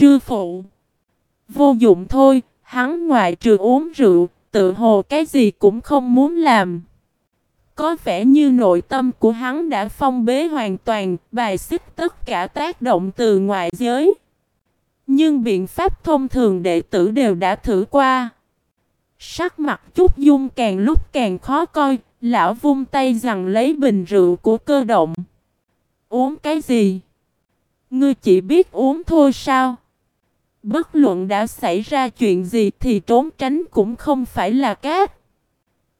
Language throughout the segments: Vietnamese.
sư phụ. Vô dụng thôi, hắn ngoại trừ uống rượu, tự hồ cái gì cũng không muốn làm. Có vẻ như nội tâm của hắn đã phong bế hoàn toàn, bài xích tất cả tác động từ ngoại giới. Nhưng biện pháp thông thường đệ tử đều đã thử qua. Sắc mặt chút dung càng lúc càng khó coi, lão vung tay rằng lấy bình rượu của cơ động. Uống cái gì? Ngươi chỉ biết uống thôi sao? Bất luận đã xảy ra chuyện gì thì trốn tránh cũng không phải là cát.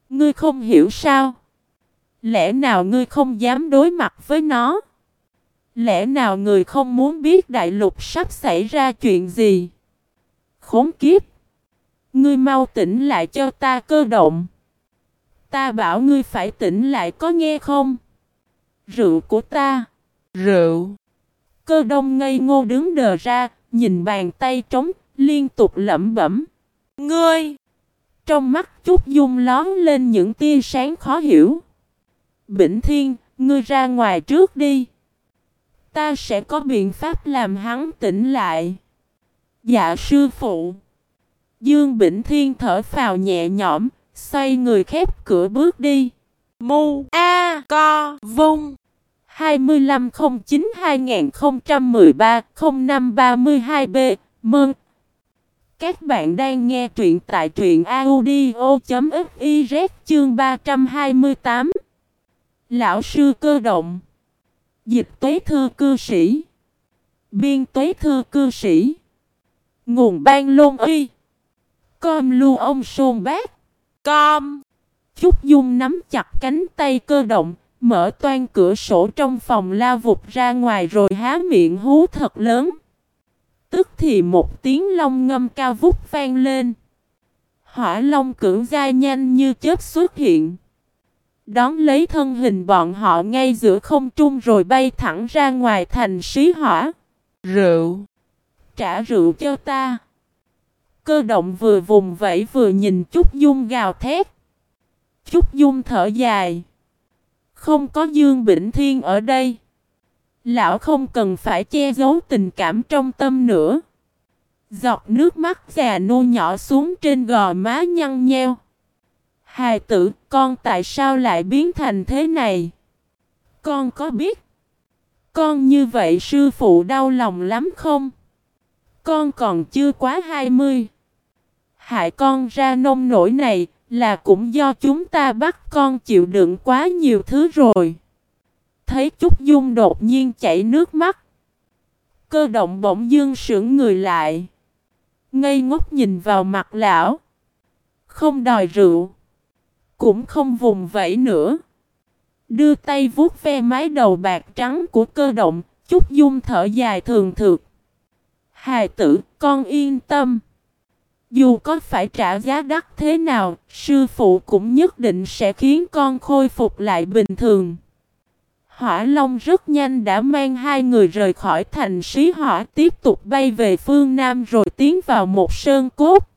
Ngươi không hiểu sao? Lẽ nào ngươi không dám đối mặt với nó? Lẽ nào người không muốn biết đại lục sắp xảy ra chuyện gì? Khốn kiếp! Ngươi mau tỉnh lại cho ta cơ động. Ta bảo ngươi phải tỉnh lại có nghe không? Rượu của ta. Rượu. Cơ đông ngây ngô đứng đờ ra, nhìn bàn tay trống, liên tục lẩm bẩm. Ngươi! Trong mắt chút dung lón lên những tia sáng khó hiểu. Bỉnh Thiên, ngươi ra ngoài trước đi. Ta sẽ có biện pháp làm hắn tỉnh lại. Dạ sư phụ. Dương Bỉnh Thiên thở phào nhẹ nhõm, xoay người khép cửa bước đi. Mu A Co Vung 2509-2013-0532B Mừng! Các bạn đang nghe truyện tại truyện audio.fiz chương 328 Lão sư cơ động. Dịch tuế thư cư sĩ. Biên tuế thư cư sĩ. Nguồn ban lôn uy Com lưu ông sôn bác. Com. Chúc Dung nắm chặt cánh tay cơ động. Mở toan cửa sổ trong phòng la vụt ra ngoài rồi há miệng hú thật lớn Tức thì một tiếng long ngâm cao vút vang lên Hỏa long cưỡng dai nhanh như chớp xuất hiện Đón lấy thân hình bọn họ ngay giữa không trung rồi bay thẳng ra ngoài thành xí hỏa. Rượu! Trả rượu cho ta! Cơ động vừa vùng vẫy vừa nhìn Trúc Dung gào thét. Trúc Dung thở dài. Không có Dương Bỉnh Thiên ở đây. Lão không cần phải che giấu tình cảm trong tâm nữa. Giọt nước mắt già nô nhỏ xuống trên gò má nhăn nheo. Hài tử, con tại sao lại biến thành thế này? Con có biết? Con như vậy sư phụ đau lòng lắm không? Con còn chưa quá hai mươi. Hại con ra nông nổi này là cũng do chúng ta bắt con chịu đựng quá nhiều thứ rồi. Thấy Trúc Dung đột nhiên chảy nước mắt. Cơ động bỗng dương sững người lại. Ngây ngốc nhìn vào mặt lão. Không đòi rượu cũng không vùng vẫy nữa. Đưa tay vuốt ve mái đầu bạc trắng của cơ động, chút dung thở dài thường thượt. Hài tử, con yên tâm. Dù có phải trả giá đắt thế nào, sư phụ cũng nhất định sẽ khiến con khôi phục lại bình thường. Hỏa Long rất nhanh đã mang hai người rời khỏi thành sĩ hỏa tiếp tục bay về phương Nam rồi tiến vào một sơn cốt.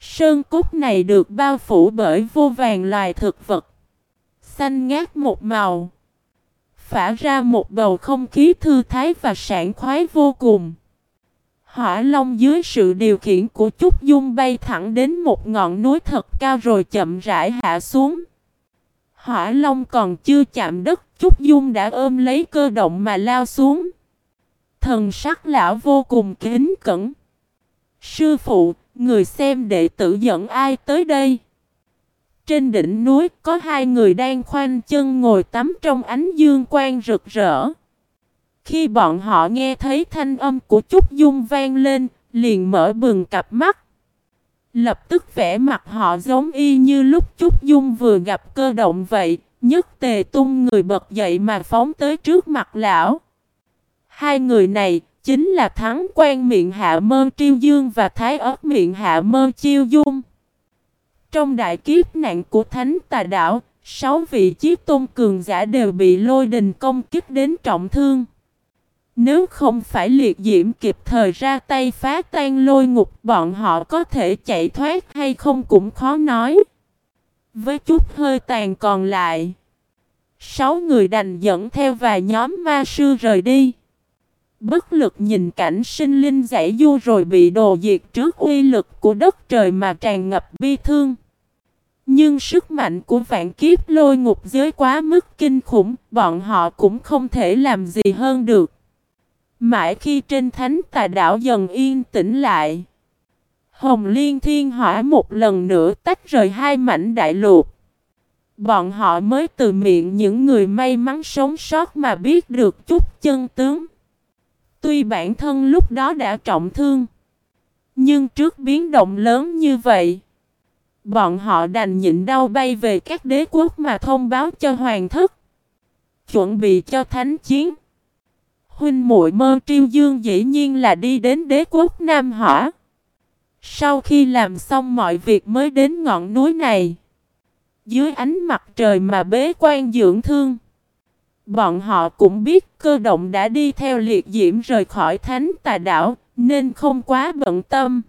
Sơn cốt này được bao phủ bởi vô vàng loài thực vật. Xanh ngát một màu. Phả ra một bầu không khí thư thái và sảng khoái vô cùng. Hỏa Long dưới sự điều khiển của Trúc Dung bay thẳng đến một ngọn núi thật cao rồi chậm rãi hạ xuống. Hỏa Long còn chưa chạm đất, Trúc Dung đã ôm lấy cơ động mà lao xuống. Thần sắc lão vô cùng kính cẩn. Sư phụ, Người xem đệ tử dẫn ai tới đây? Trên đỉnh núi có hai người đang khoanh chân ngồi tắm trong ánh dương quang rực rỡ. Khi bọn họ nghe thấy thanh âm của Trúc Dung vang lên, liền mở bừng cặp mắt. Lập tức vẽ mặt họ giống y như lúc Trúc Dung vừa gặp cơ động vậy, nhất tề tung người bật dậy mà phóng tới trước mặt lão. Hai người này, chính là thắng quan miệng hạ mơ triêu dương và thái ớt miệng hạ mơ chiêu dung. Trong đại kiếp nạn của thánh tà đảo, sáu vị chiếc tôn cường giả đều bị lôi đình công kích đến trọng thương. Nếu không phải liệt diễm kịp thời ra tay phá tan lôi ngục bọn họ có thể chạy thoát hay không cũng khó nói. Với chút hơi tàn còn lại, sáu người đành dẫn theo vài nhóm ma sư rời đi. Bất lực nhìn cảnh sinh linh giải du rồi bị đồ diệt trước uy lực của đất trời mà tràn ngập bi thương. Nhưng sức mạnh của vạn kiếp lôi ngục giới quá mức kinh khủng, bọn họ cũng không thể làm gì hơn được. Mãi khi trên thánh tà đảo dần yên tĩnh lại. Hồng Liên Thiên Hỏa một lần nữa tách rời hai mảnh đại lục. Bọn họ mới từ miệng những người may mắn sống sót mà biết được chút chân tướng. Tuy bản thân lúc đó đã trọng thương. Nhưng trước biến động lớn như vậy. Bọn họ đành nhịn đau bay về các đế quốc mà thông báo cho hoàng thất. Chuẩn bị cho thánh chiến. Huynh muội mơ triêu dương dĩ nhiên là đi đến đế quốc Nam Hỏa. Sau khi làm xong mọi việc mới đến ngọn núi này. Dưới ánh mặt trời mà bế quan dưỡng thương. Bọn họ cũng biết cơ động đã đi theo liệt diễm rời khỏi thánh tà đảo, nên không quá bận tâm.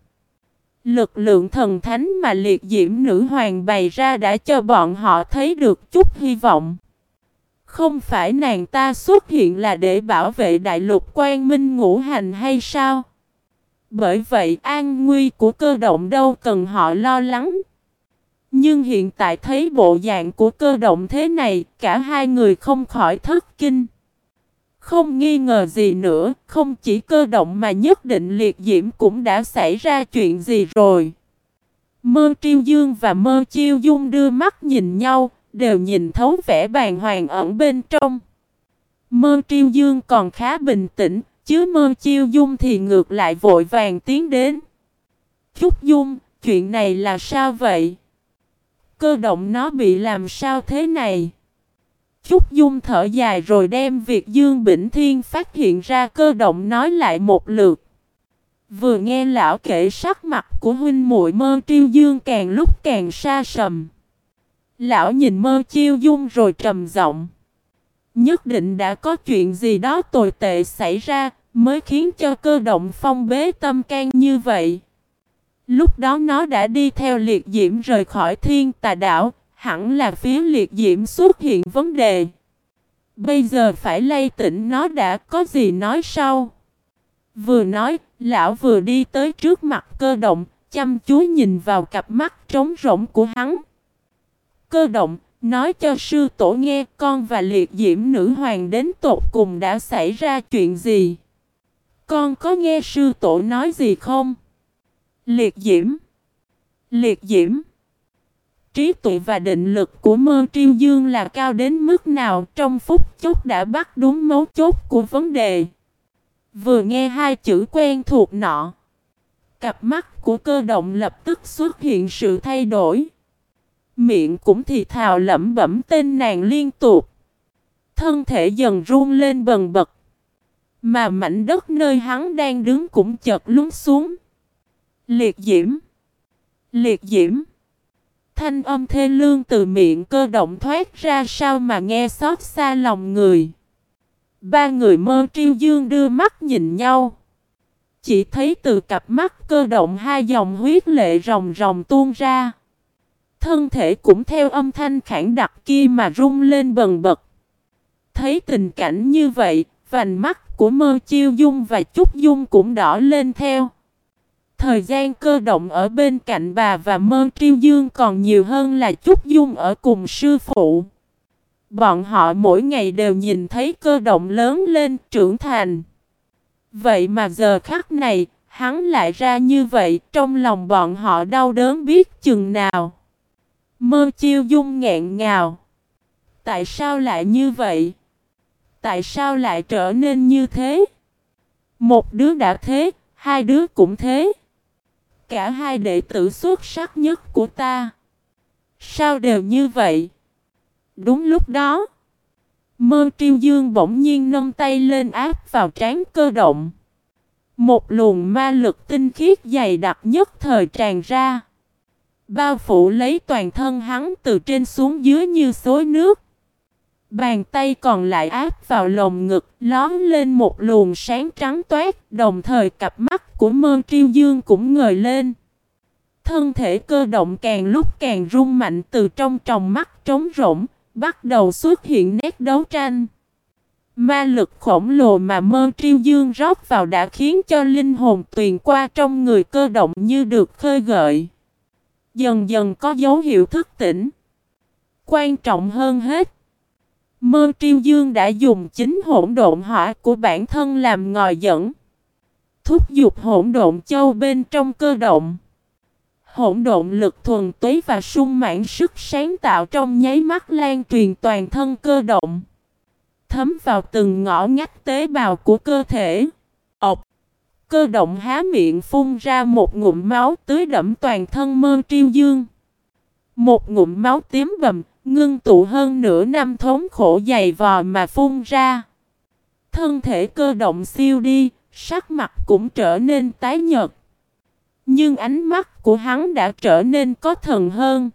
Lực lượng thần thánh mà liệt diễm nữ hoàng bày ra đã cho bọn họ thấy được chút hy vọng. Không phải nàng ta xuất hiện là để bảo vệ đại lục quan minh ngũ hành hay sao? Bởi vậy an nguy của cơ động đâu cần họ lo lắng. Nhưng hiện tại thấy bộ dạng của cơ động thế này, cả hai người không khỏi thất kinh. Không nghi ngờ gì nữa, không chỉ cơ động mà nhất định liệt diễm cũng đã xảy ra chuyện gì rồi. Mơ Triêu Dương và Mơ Chiêu Dung đưa mắt nhìn nhau, đều nhìn thấu vẻ bàng hoàng ẩn bên trong. Mơ Triêu Dương còn khá bình tĩnh, chứ Mơ Chiêu Dung thì ngược lại vội vàng tiến đến. Chúc Dung, chuyện này là sao vậy? Cơ động nó bị làm sao thế này? Chúc Dung thở dài rồi đem việc Dương Bỉnh Thiên phát hiện ra cơ động nói lại một lượt. Vừa nghe lão kể sắc mặt của huynh muội mơ triêu dương càng lúc càng xa sầm. Lão nhìn mơ chiêu dung rồi trầm giọng. Nhất định đã có chuyện gì đó tồi tệ xảy ra mới khiến cho cơ động phong bế tâm can như vậy. Lúc đó nó đã đi theo liệt diễm rời khỏi thiên tà đảo, hẳn là phía liệt diễm xuất hiện vấn đề. Bây giờ phải lay tỉnh nó đã có gì nói sau. Vừa nói, lão vừa đi tới trước mặt cơ động, chăm chú nhìn vào cặp mắt trống rỗng của hắn. Cơ động, nói cho sư tổ nghe con và liệt diễm nữ hoàng đến tột cùng đã xảy ra chuyện gì. Con có nghe sư tổ nói gì không? Liệt diễm Liệt diễm Trí tuệ và định lực của mơ triêu dương là cao đến mức nào trong phút chốc đã bắt đúng mấu chốt của vấn đề. Vừa nghe hai chữ quen thuộc nọ. Cặp mắt của cơ động lập tức xuất hiện sự thay đổi. Miệng cũng thì thào lẩm bẩm tên nàng liên tục. Thân thể dần run lên bần bật. Mà mảnh đất nơi hắn đang đứng cũng chợt lún xuống. Liệt diễm. Liệt diễm. Thanh âm thê lương từ miệng cơ động thoát ra sao mà nghe xót xa lòng người. Ba người mơ triêu dương đưa mắt nhìn nhau. Chỉ thấy từ cặp mắt cơ động hai dòng huyết lệ ròng ròng tuôn ra. Thân thể cũng theo âm thanh khản đặc kia mà rung lên bần bật. Thấy tình cảnh như vậy, vành mắt của mơ chiêu dung và chúc dung cũng đỏ lên theo. Thời gian cơ động ở bên cạnh bà và mơ triêu dương còn nhiều hơn là chúc dung ở cùng sư phụ. Bọn họ mỗi ngày đều nhìn thấy cơ động lớn lên trưởng thành. Vậy mà giờ khắc này, hắn lại ra như vậy, trong lòng bọn họ đau đớn biết chừng nào. Mơ chiêu dung nghẹn ngào. Tại sao lại như vậy? Tại sao lại trở nên như thế? Một đứa đã thế, hai đứa cũng thế. Cả hai đệ tử xuất sắc nhất của ta. Sao đều như vậy? Đúng lúc đó, Mơ triêu dương bỗng nhiên nâng tay lên áp vào trán cơ động. Một luồng ma lực tinh khiết dày đặc nhất thời tràn ra. Bao phủ lấy toàn thân hắn từ trên xuống dưới như xối nước. Bàn tay còn lại áp vào lồng ngực, lón lên một luồng sáng trắng toát, đồng thời cặp mắt của mơ triêu dương cũng ngời lên. Thân thể cơ động càng lúc càng rung mạnh từ trong tròng mắt trống rỗng, bắt đầu xuất hiện nét đấu tranh. Ma lực khổng lồ mà mơ triêu dương rót vào đã khiến cho linh hồn tuyền qua trong người cơ động như được khơi gợi. Dần dần có dấu hiệu thức tỉnh. Quan trọng hơn hết. Mơ triêu dương đã dùng chính hỗn độn hỏa của bản thân làm ngòi dẫn. Thúc giục hỗn độn châu bên trong cơ động. Hỗn độn lực thuần túy và sung mãn sức sáng tạo trong nháy mắt lan truyền toàn thân cơ động. Thấm vào từng ngõ ngách tế bào của cơ thể. Ốc! Cơ động há miệng phun ra một ngụm máu tưới đẫm toàn thân mơ triêu dương. Một ngụm máu tím bầm, ngưng tụ hơn nửa năm thống khổ dày vò mà phun ra. Thân thể cơ động siêu đi, sắc mặt cũng trở nên tái nhợt. Nhưng ánh mắt của hắn đã trở nên có thần hơn.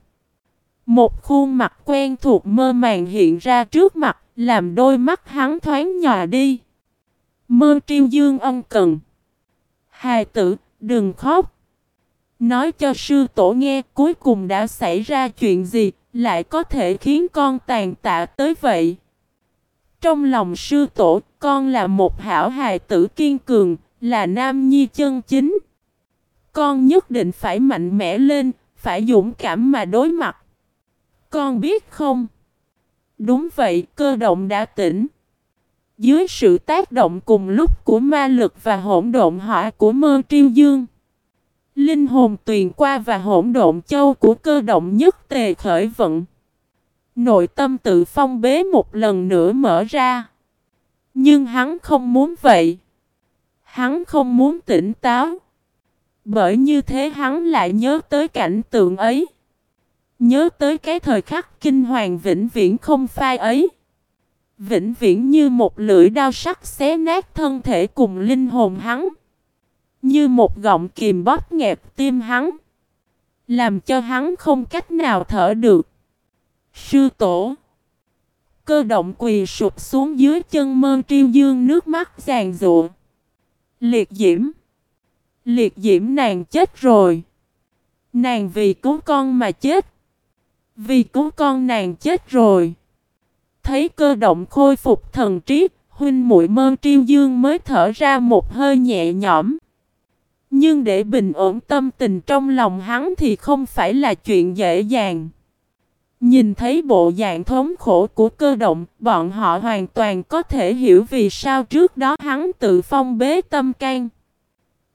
Một khuôn mặt quen thuộc mơ màng hiện ra trước mặt, làm đôi mắt hắn thoáng nhòa đi. Mơ triêu dương ân cần. Hài tử, đừng khóc. Nói cho sư tổ nghe cuối cùng đã xảy ra chuyện gì, lại có thể khiến con tàn tạ tới vậy. Trong lòng sư tổ, con là một hảo hài tử kiên cường, là nam nhi chân chính. Con nhất định phải mạnh mẽ lên, phải dũng cảm mà đối mặt. Con biết không? Đúng vậy, cơ động đã tỉnh. Dưới sự tác động cùng lúc của ma lực và hỗn độn hỏa của mơ triêu dương. Linh hồn tuyền qua và hỗn độn châu của cơ động nhất tề khởi vận. Nội tâm tự phong bế một lần nữa mở ra. Nhưng hắn không muốn vậy. Hắn không muốn tỉnh táo. Bởi như thế hắn lại nhớ tới cảnh tượng ấy. Nhớ tới cái thời khắc kinh hoàng vĩnh viễn không phai ấy. Vĩnh viễn như một lưỡi đao sắc xé nát thân thể cùng linh hồn hắn. Như một gọng kìm bóp nghẹt tim hắn. Làm cho hắn không cách nào thở được. Sư tổ. Cơ động quỳ sụp xuống dưới chân mơ triêu dương nước mắt giàn rụa. Liệt diễm. Liệt diễm nàng chết rồi. Nàng vì cứu con mà chết. Vì cứu con nàng chết rồi. Thấy cơ động khôi phục thần trí, huynh muội mơ triêu dương mới thở ra một hơi nhẹ nhõm. Nhưng để bình ổn tâm tình trong lòng hắn thì không phải là chuyện dễ dàng. Nhìn thấy bộ dạng thống khổ của cơ động, bọn họ hoàn toàn có thể hiểu vì sao trước đó hắn tự phong bế tâm can.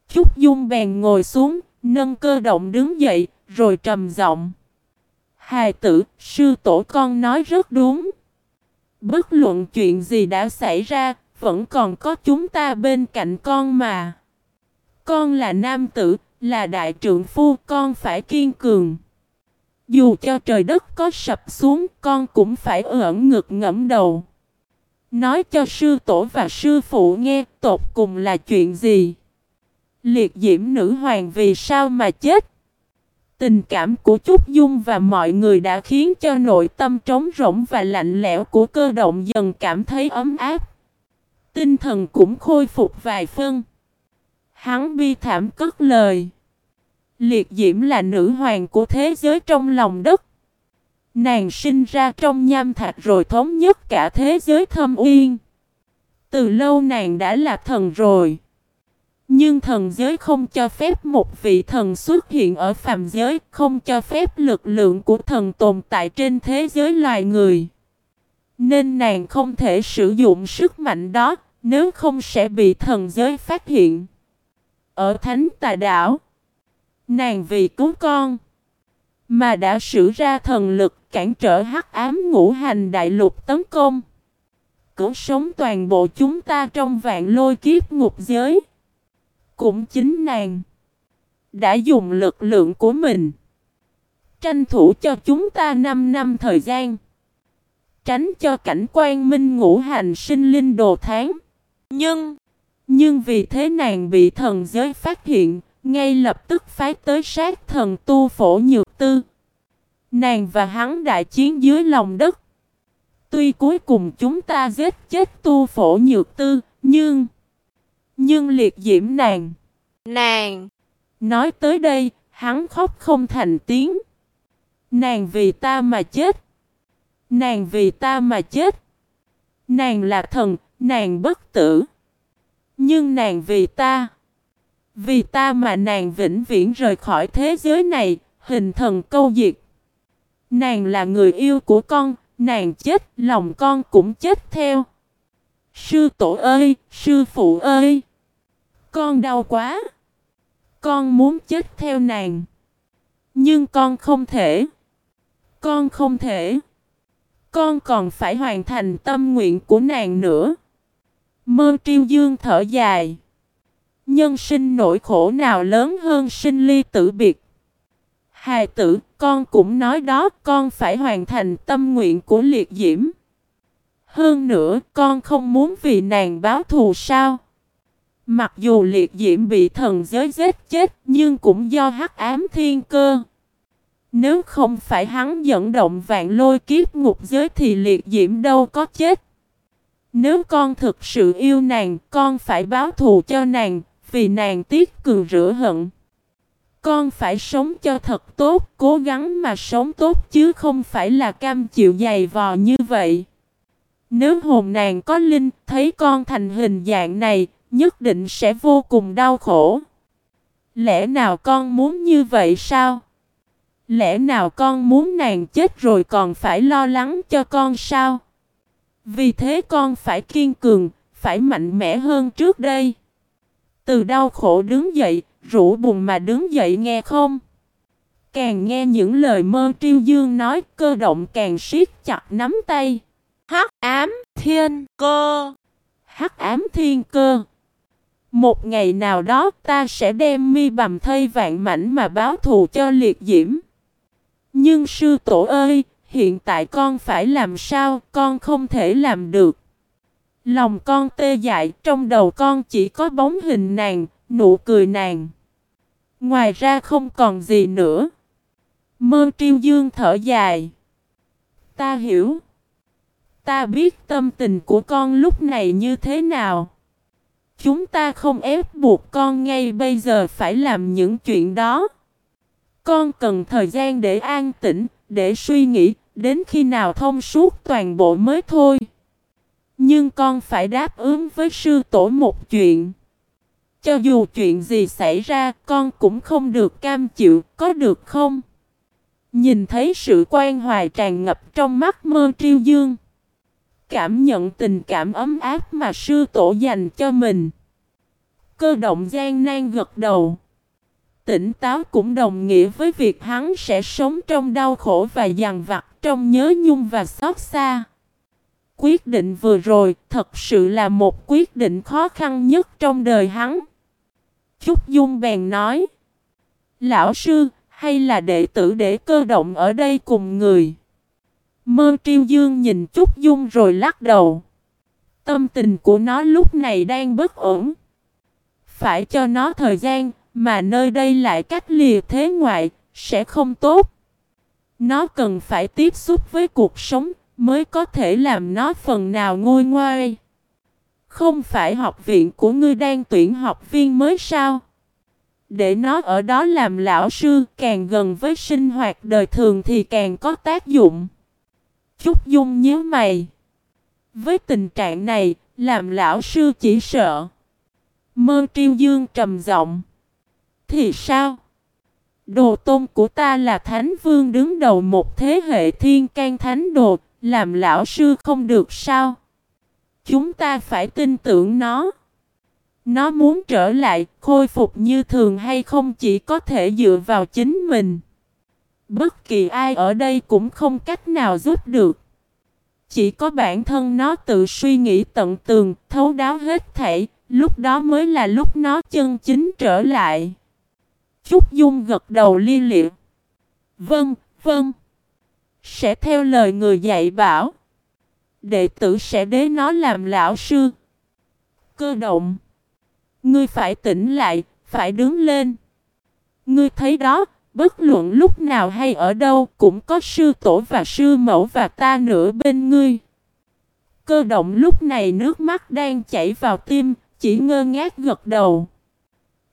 Trúc Dung bèn ngồi xuống, nâng cơ động đứng dậy, rồi trầm giọng. Hài tử, sư tổ con nói rất đúng. Bất luận chuyện gì đã xảy ra, vẫn còn có chúng ta bên cạnh con mà. Con là nam tử, là đại trượng phu, con phải kiên cường. Dù cho trời đất có sập xuống, con cũng phải ẩn ngực ngẫm đầu. Nói cho sư tổ và sư phụ nghe tột cùng là chuyện gì. Liệt diễm nữ hoàng vì sao mà chết? Tình cảm của Trúc Dung và mọi người đã khiến cho nội tâm trống rỗng và lạnh lẽo của cơ động dần cảm thấy ấm áp. Tinh thần cũng khôi phục vài phân. Hắn bi thảm cất lời. Liệt diễm là nữ hoàng của thế giới trong lòng đất. Nàng sinh ra trong nham thạch rồi thống nhất cả thế giới thâm uyên. Từ lâu nàng đã là thần rồi. Nhưng thần giới không cho phép một vị thần xuất hiện ở phàm giới, không cho phép lực lượng của thần tồn tại trên thế giới loài người. Nên nàng không thể sử dụng sức mạnh đó, nếu không sẽ bị thần giới phát hiện. Ở Thánh Tà Đảo, nàng vì cứu con, mà đã sử ra thần lực cản trở hắc ám ngũ hành đại lục tấn công. Cứu sống toàn bộ chúng ta trong vạn lôi kiếp ngục giới. Cũng chính nàng đã dùng lực lượng của mình tranh thủ cho chúng ta 5 năm thời gian. Tránh cho cảnh quan minh ngũ hành sinh linh đồ tháng. Nhưng, nhưng vì thế nàng bị thần giới phát hiện, ngay lập tức phái tới sát thần tu phổ nhược tư. Nàng và hắn đại chiến dưới lòng đất. Tuy cuối cùng chúng ta giết chết tu phổ nhược tư, nhưng... Nhưng liệt diễm nàng. Nàng. Nói tới đây, hắn khóc không thành tiếng. Nàng vì ta mà chết. Nàng vì ta mà chết. Nàng là thần, nàng bất tử. Nhưng nàng vì ta. Vì ta mà nàng vĩnh viễn rời khỏi thế giới này, hình thần câu diệt. Nàng là người yêu của con, nàng chết, lòng con cũng chết theo. Sư tổ ơi, sư phụ ơi! Con đau quá! Con muốn chết theo nàng. Nhưng con không thể. Con không thể. Con còn phải hoàn thành tâm nguyện của nàng nữa. Mơ triêu dương thở dài. Nhân sinh nỗi khổ nào lớn hơn sinh ly tử biệt. Hài tử, con cũng nói đó, con phải hoàn thành tâm nguyện của liệt diễm. Hơn nữa, con không muốn vì nàng báo thù sao? Mặc dù liệt diễm bị thần giới giết chết, nhưng cũng do hắc ám thiên cơ. Nếu không phải hắn dẫn động vạn lôi kiếp ngục giới thì liệt diễm đâu có chết. Nếu con thực sự yêu nàng, con phải báo thù cho nàng, vì nàng tiếc cường rửa hận. Con phải sống cho thật tốt, cố gắng mà sống tốt chứ không phải là cam chịu dày vò như vậy. Nếu hồn nàng có linh, thấy con thành hình dạng này, nhất định sẽ vô cùng đau khổ. Lẽ nào con muốn như vậy sao? Lẽ nào con muốn nàng chết rồi còn phải lo lắng cho con sao? Vì thế con phải kiên cường, phải mạnh mẽ hơn trước đây. Từ đau khổ đứng dậy, rủ buồn mà đứng dậy nghe không? Càng nghe những lời mơ triêu dương nói, cơ động càng siết chặt nắm tay. Hắc ám thiên cơ. Hắc ám thiên cơ. Một ngày nào đó ta sẽ đem mi bầm thây vạn mảnh mà báo thù cho liệt diễm. Nhưng sư tổ ơi, hiện tại con phải làm sao, con không thể làm được. Lòng con tê dại, trong đầu con chỉ có bóng hình nàng, nụ cười nàng. Ngoài ra không còn gì nữa. Mơ triêu dương thở dài. Ta hiểu. Ta biết tâm tình của con lúc này như thế nào. Chúng ta không ép buộc con ngay bây giờ phải làm những chuyện đó. Con cần thời gian để an tĩnh, để suy nghĩ, đến khi nào thông suốt toàn bộ mới thôi. Nhưng con phải đáp ứng với sư tổ một chuyện. Cho dù chuyện gì xảy ra, con cũng không được cam chịu, có được không? Nhìn thấy sự quan hoài tràn ngập trong mắt mơ triêu dương. Cảm nhận tình cảm ấm áp mà sư tổ dành cho mình. Cơ động gian nan gật đầu. Tỉnh táo cũng đồng nghĩa với việc hắn sẽ sống trong đau khổ và dằn vặt trong nhớ nhung và xót xa. Quyết định vừa rồi thật sự là một quyết định khó khăn nhất trong đời hắn. Chúc Dung bèn nói. Lão sư, hay là đệ tử để cơ động ở đây cùng người? Mơ triêu dương nhìn Trúc Dung rồi lắc đầu. Tâm tình của nó lúc này đang bất ổn. Phải cho nó thời gian, mà nơi đây lại cách lìa thế ngoại, sẽ không tốt. Nó cần phải tiếp xúc với cuộc sống, mới có thể làm nó phần nào ngôi ngoai. Không phải học viện của ngươi đang tuyển học viên mới sao? Để nó ở đó làm lão sư càng gần với sinh hoạt đời thường thì càng có tác dụng. Trúc Dung nhớ mày. Với tình trạng này, làm lão sư chỉ sợ. Mơ triêu dương trầm giọng. Thì sao? Đồ tôn của ta là thánh vương đứng đầu một thế hệ thiên can thánh đồ, làm lão sư không được sao? Chúng ta phải tin tưởng nó. Nó muốn trở lại, khôi phục như thường hay không chỉ có thể dựa vào chính mình. Bất kỳ ai ở đây cũng không cách nào giúp được. Chỉ có bản thân nó tự suy nghĩ tận tường, thấu đáo hết thảy, lúc đó mới là lúc nó chân chính trở lại. Trúc Dung gật đầu li liệm Vâng, vâng. Sẽ theo lời người dạy bảo. Đệ tử sẽ đế nó làm lão sư. Cơ động. Ngươi phải tỉnh lại, phải đứng lên. Ngươi thấy đó, bất luận lúc nào hay ở đâu cũng có sư tổ và sư mẫu và ta nữa bên ngươi. Cơ động lúc này nước mắt đang chảy vào tim, chỉ ngơ ngác gật đầu.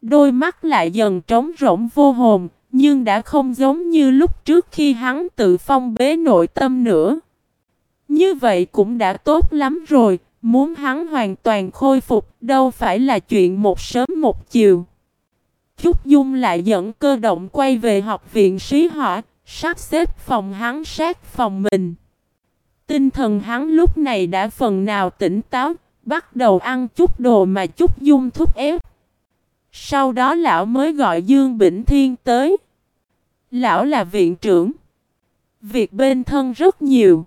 Đôi mắt lại dần trống rỗng vô hồn, nhưng đã không giống như lúc trước khi hắn tự phong bế nội tâm nữa. Như vậy cũng đã tốt lắm rồi, Muốn hắn hoàn toàn khôi phục đâu phải là chuyện một sớm một chiều. Trúc Dung lại dẫn cơ động quay về học viện sĩ hỏa, sắp xếp phòng hắn sát phòng mình. Tinh thần hắn lúc này đã phần nào tỉnh táo, bắt đầu ăn chút đồ mà Trúc Dung thúc ép. Sau đó lão mới gọi Dương Bỉnh Thiên tới. Lão là viện trưởng. Việc bên thân rất nhiều.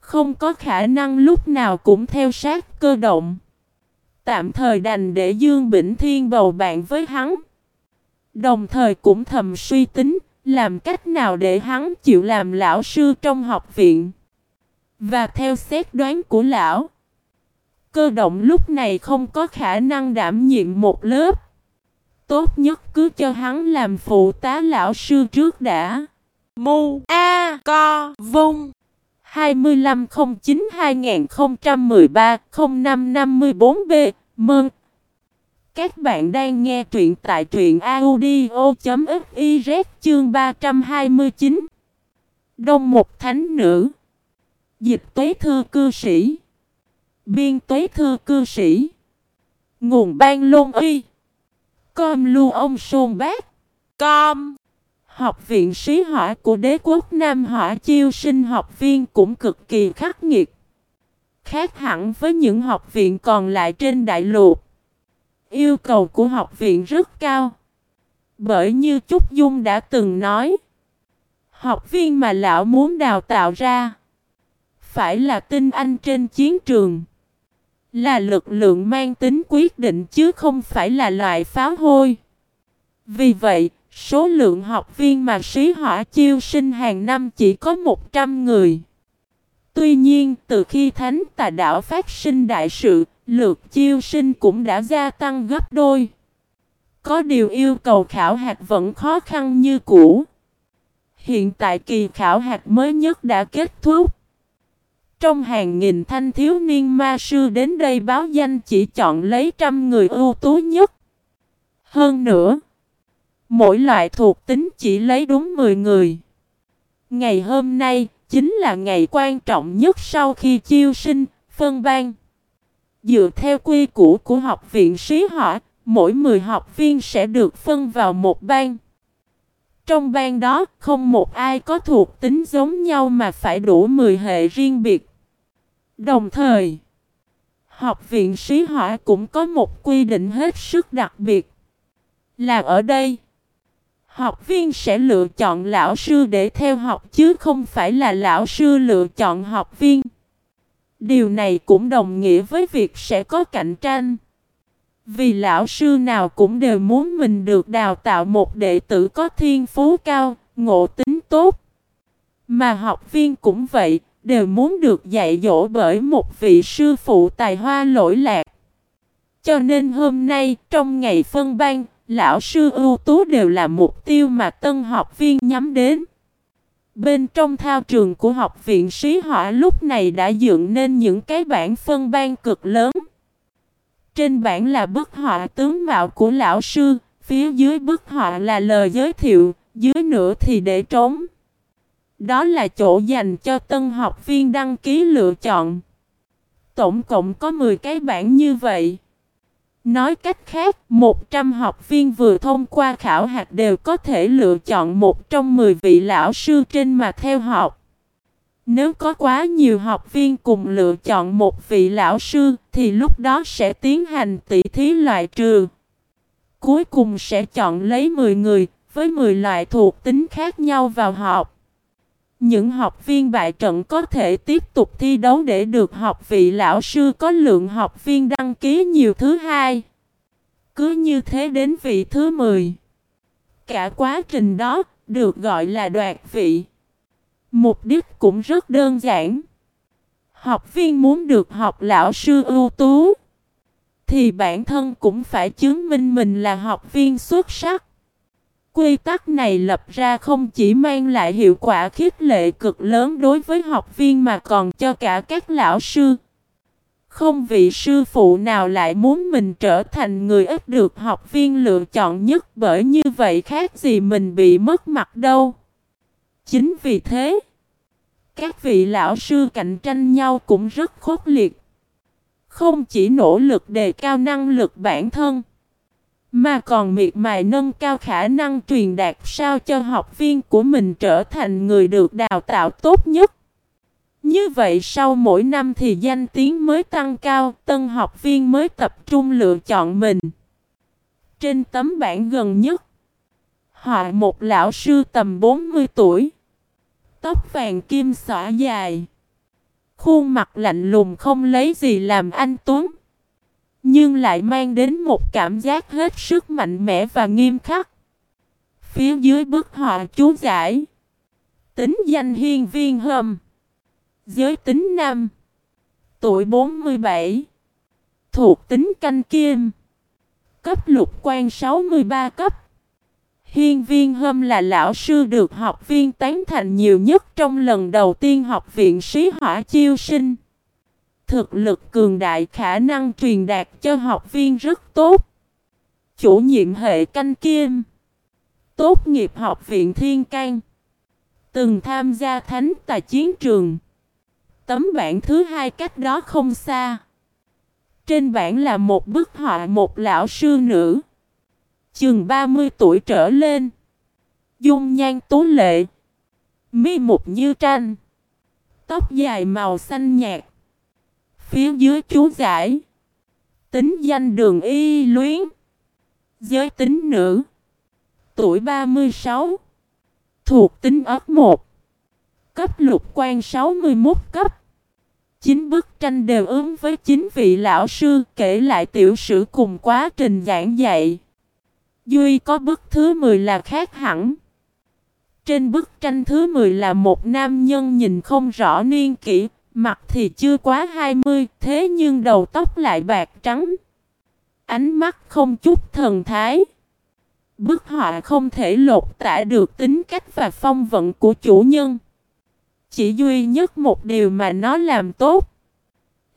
Không có khả năng lúc nào cũng theo sát cơ động. Tạm thời đành để Dương Bỉnh Thiên bầu bạn với hắn. Đồng thời cũng thầm suy tính, làm cách nào để hắn chịu làm lão sư trong học viện. Và theo xét đoán của lão, cơ động lúc này không có khả năng đảm nhiệm một lớp. Tốt nhất cứ cho hắn làm phụ tá lão sư trước đã. Mu A Co Vung 2509-2013-0554B Mơn các bạn đang nghe truyện tại truyện audio.fiz chương 329 Đông một thánh nữ. Dịch tuế thư cư sĩ. Biên tuế thư cư sĩ. Nguồn ban lôn y Com lưu ông sôn bác. Com. Học viện sĩ hỏa của đế quốc Nam Hỏa chiêu sinh học viên cũng cực kỳ khắc nghiệt. Khác hẳn với những học viện còn lại trên đại lục. Yêu cầu của học viện rất cao. Bởi như Trúc Dung đã từng nói. Học viên mà lão muốn đào tạo ra. Phải là tinh anh trên chiến trường. Là lực lượng mang tính quyết định chứ không phải là loại pháo hôi. Vì vậy, Số lượng học viên mà sĩ hỏa chiêu sinh hàng năm chỉ có 100 người. Tuy nhiên, từ khi Thánh Tà Đảo phát sinh đại sự, lượt chiêu sinh cũng đã gia tăng gấp đôi. Có điều yêu cầu khảo hạt vẫn khó khăn như cũ. Hiện tại kỳ khảo hạt mới nhất đã kết thúc. Trong hàng nghìn thanh thiếu niên ma sư đến đây báo danh chỉ chọn lấy trăm người ưu tú nhất. Hơn nữa, Mỗi loại thuộc tính chỉ lấy đúng 10 người. Ngày hôm nay chính là ngày quan trọng nhất sau khi chiêu sinh, phân ban. Dựa theo quy củ của học viện sĩ hỏa, mỗi 10 học viên sẽ được phân vào một ban. Trong ban đó, không một ai có thuộc tính giống nhau mà phải đủ 10 hệ riêng biệt. Đồng thời, học viện sĩ hỏa cũng có một quy định hết sức đặc biệt. Là ở đây, Học viên sẽ lựa chọn lão sư để theo học chứ không phải là lão sư lựa chọn học viên. Điều này cũng đồng nghĩa với việc sẽ có cạnh tranh. Vì lão sư nào cũng đều muốn mình được đào tạo một đệ tử có thiên phú cao, ngộ tính tốt. Mà học viên cũng vậy, đều muốn được dạy dỗ bởi một vị sư phụ tài hoa lỗi lạc. Cho nên hôm nay, trong ngày phân ban, Lão sư ưu tú đều là mục tiêu mà tân học viên nhắm đến. Bên trong thao trường của học viện sĩ họa lúc này đã dựng nên những cái bảng phân ban cực lớn. Trên bảng là bức họa tướng mạo của lão sư, phía dưới bức họa là lời giới thiệu, dưới nữa thì để trống. Đó là chỗ dành cho tân học viên đăng ký lựa chọn. Tổng cộng có 10 cái bảng như vậy. Nói cách khác, 100 học viên vừa thông qua khảo hạt đều có thể lựa chọn một trong 10 vị lão sư trên mà theo học. Nếu có quá nhiều học viên cùng lựa chọn một vị lão sư thì lúc đó sẽ tiến hành tỷ thí loại trừ. Cuối cùng sẽ chọn lấy 10 người với 10 loại thuộc tính khác nhau vào học. Những học viên bại trận có thể tiếp tục thi đấu để được học vị lão sư có lượng học viên đăng ký nhiều thứ hai. Cứ như thế đến vị thứ 10. Cả quá trình đó được gọi là đoạt vị. Mục đích cũng rất đơn giản. Học viên muốn được học lão sư ưu tú, thì bản thân cũng phải chứng minh mình là học viên xuất sắc. Quy tắc này lập ra không chỉ mang lại hiệu quả khích lệ cực lớn đối với học viên mà còn cho cả các lão sư. Không vị sư phụ nào lại muốn mình trở thành người ít được học viên lựa chọn nhất bởi như vậy khác gì mình bị mất mặt đâu. Chính vì thế, các vị lão sư cạnh tranh nhau cũng rất khốc liệt. Không chỉ nỗ lực đề cao năng lực bản thân, mà còn miệt mài nâng cao khả năng truyền đạt sao cho học viên của mình trở thành người được đào tạo tốt nhất. Như vậy sau mỗi năm thì danh tiếng mới tăng cao, tân học viên mới tập trung lựa chọn mình. Trên tấm bảng gần nhất, họ một lão sư tầm 40 tuổi, tóc vàng kim xõa dài, khuôn mặt lạnh lùng không lấy gì làm anh Tuấn. Nhưng lại mang đến một cảm giác hết sức mạnh mẽ và nghiêm khắc. Phía dưới bức họa chú giải. Tính danh hiên viên hâm. Giới tính nam. Tuổi 47. Thuộc tính canh kim. Cấp lục quan 63 cấp. Hiên viên hâm là lão sư được học viên tán thành nhiều nhất trong lần đầu tiên học viện sĩ hỏa chiêu sinh. Thực lực cường đại, khả năng truyền đạt cho học viên rất tốt. Chủ nhiệm hệ canh kim. Tốt nghiệp học viện Thiên can Từng tham gia thánh tài chiến trường. Tấm bản thứ hai cách đó không xa. Trên bản là một bức họa một lão sư nữ. Chừng 30 tuổi trở lên. Dung nhan tú lệ. Mi mục như tranh. Tóc dài màu xanh nhạt. Phía dưới chú giải. Tính danh đường y luyến. Giới tính nữ. Tuổi 36. Thuộc tính ấp 1. Cấp lục quan 61 cấp. Chín bức tranh đều ứng với chính vị lão sư kể lại tiểu sử cùng quá trình giảng dạy. Duy có bức thứ 10 là khác hẳn. Trên bức tranh thứ 10 là một nam nhân nhìn không rõ niên kỷ, Mặt thì chưa quá 20, thế nhưng đầu tóc lại bạc trắng. Ánh mắt không chút thần thái. Bức họa không thể lột tả được tính cách và phong vận của chủ nhân. Chỉ duy nhất một điều mà nó làm tốt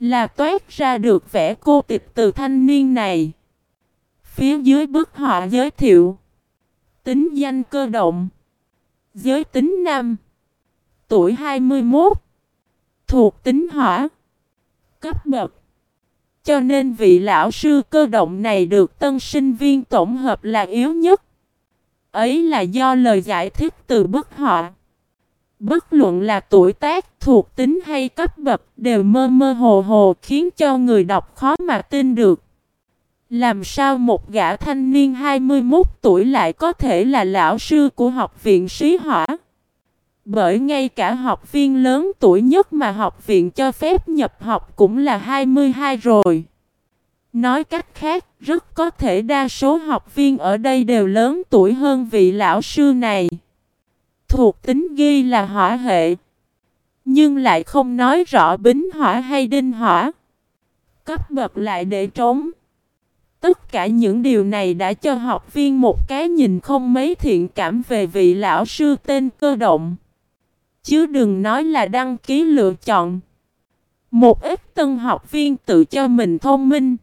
là toát ra được vẻ cô tịch từ thanh niên này. Phía dưới bức họa giới thiệu Tính danh cơ động Giới tính nam Tuổi 21 thuộc tính hỏa, cấp bậc. Cho nên vị lão sư cơ động này được tân sinh viên tổng hợp là yếu nhất. Ấy là do lời giải thích từ bức họa. Bất luận là tuổi tác, thuộc tính hay cấp bậc đều mơ mơ hồ hồ khiến cho người đọc khó mà tin được. Làm sao một gã thanh niên 21 tuổi lại có thể là lão sư của học viện sĩ hỏa? Bởi ngay cả học viên lớn tuổi nhất mà học viện cho phép nhập học cũng là 22 rồi. Nói cách khác, rất có thể đa số học viên ở đây đều lớn tuổi hơn vị lão sư này. Thuộc tính ghi là hỏa hệ. Nhưng lại không nói rõ bính hỏa hay đinh hỏa. Cấp bậc lại để trống. Tất cả những điều này đã cho học viên một cái nhìn không mấy thiện cảm về vị lão sư tên cơ động. Chứ đừng nói là đăng ký lựa chọn. Một ít tân học viên tự cho mình thông minh.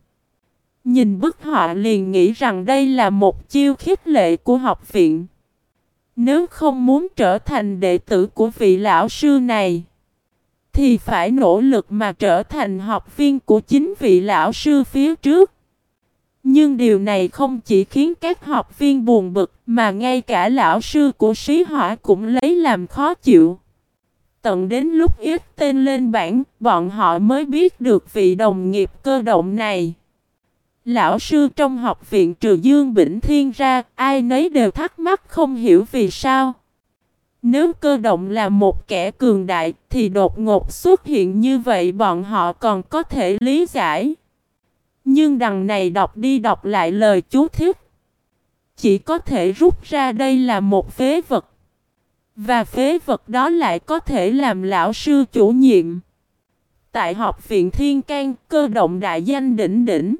Nhìn bức họa liền nghĩ rằng đây là một chiêu khích lệ của học viện. Nếu không muốn trở thành đệ tử của vị lão sư này, thì phải nỗ lực mà trở thành học viên của chính vị lão sư phía trước. Nhưng điều này không chỉ khiến các học viên buồn bực mà ngay cả lão sư của sĩ họa cũng lấy làm khó chịu. Tận đến lúc ít tên lên bảng, bọn họ mới biết được vị đồng nghiệp cơ động này. Lão sư trong học viện Trừ Dương Bỉnh Thiên ra, ai nấy đều thắc mắc không hiểu vì sao. Nếu cơ động là một kẻ cường đại, thì đột ngột xuất hiện như vậy bọn họ còn có thể lý giải. Nhưng đằng này đọc đi đọc lại lời chú thích. Chỉ có thể rút ra đây là một phế vật. Và phế vật đó lại có thể làm lão sư chủ nhiệm. Tại học viện Thiên can cơ động đại danh đỉnh đỉnh.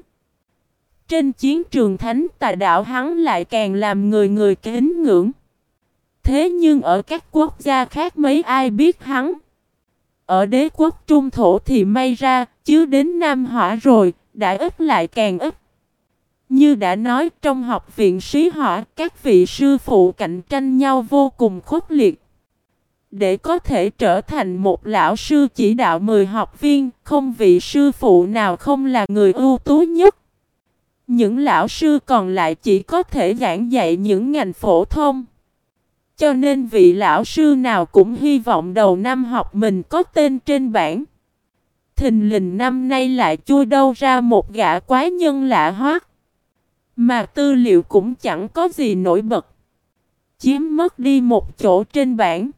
Trên chiến trường thánh tà đạo hắn lại càng làm người người kính ngưỡng. Thế nhưng ở các quốc gia khác mấy ai biết hắn. Ở đế quốc trung thổ thì may ra, chứ đến Nam Hỏa rồi, đã ít lại càng ít. Như đã nói trong học viện sĩ họ các vị sư phụ cạnh tranh nhau vô cùng khốc liệt. Để có thể trở thành một lão sư chỉ đạo 10 học viên, không vị sư phụ nào không là người ưu tú nhất. Những lão sư còn lại chỉ có thể giảng dạy những ngành phổ thông. Cho nên vị lão sư nào cũng hy vọng đầu năm học mình có tên trên bảng. Thình lình năm nay lại chui đâu ra một gã quái nhân lạ hoắc. Mà tư liệu cũng chẳng có gì nổi bật. Chiếm mất đi một chỗ trên bảng.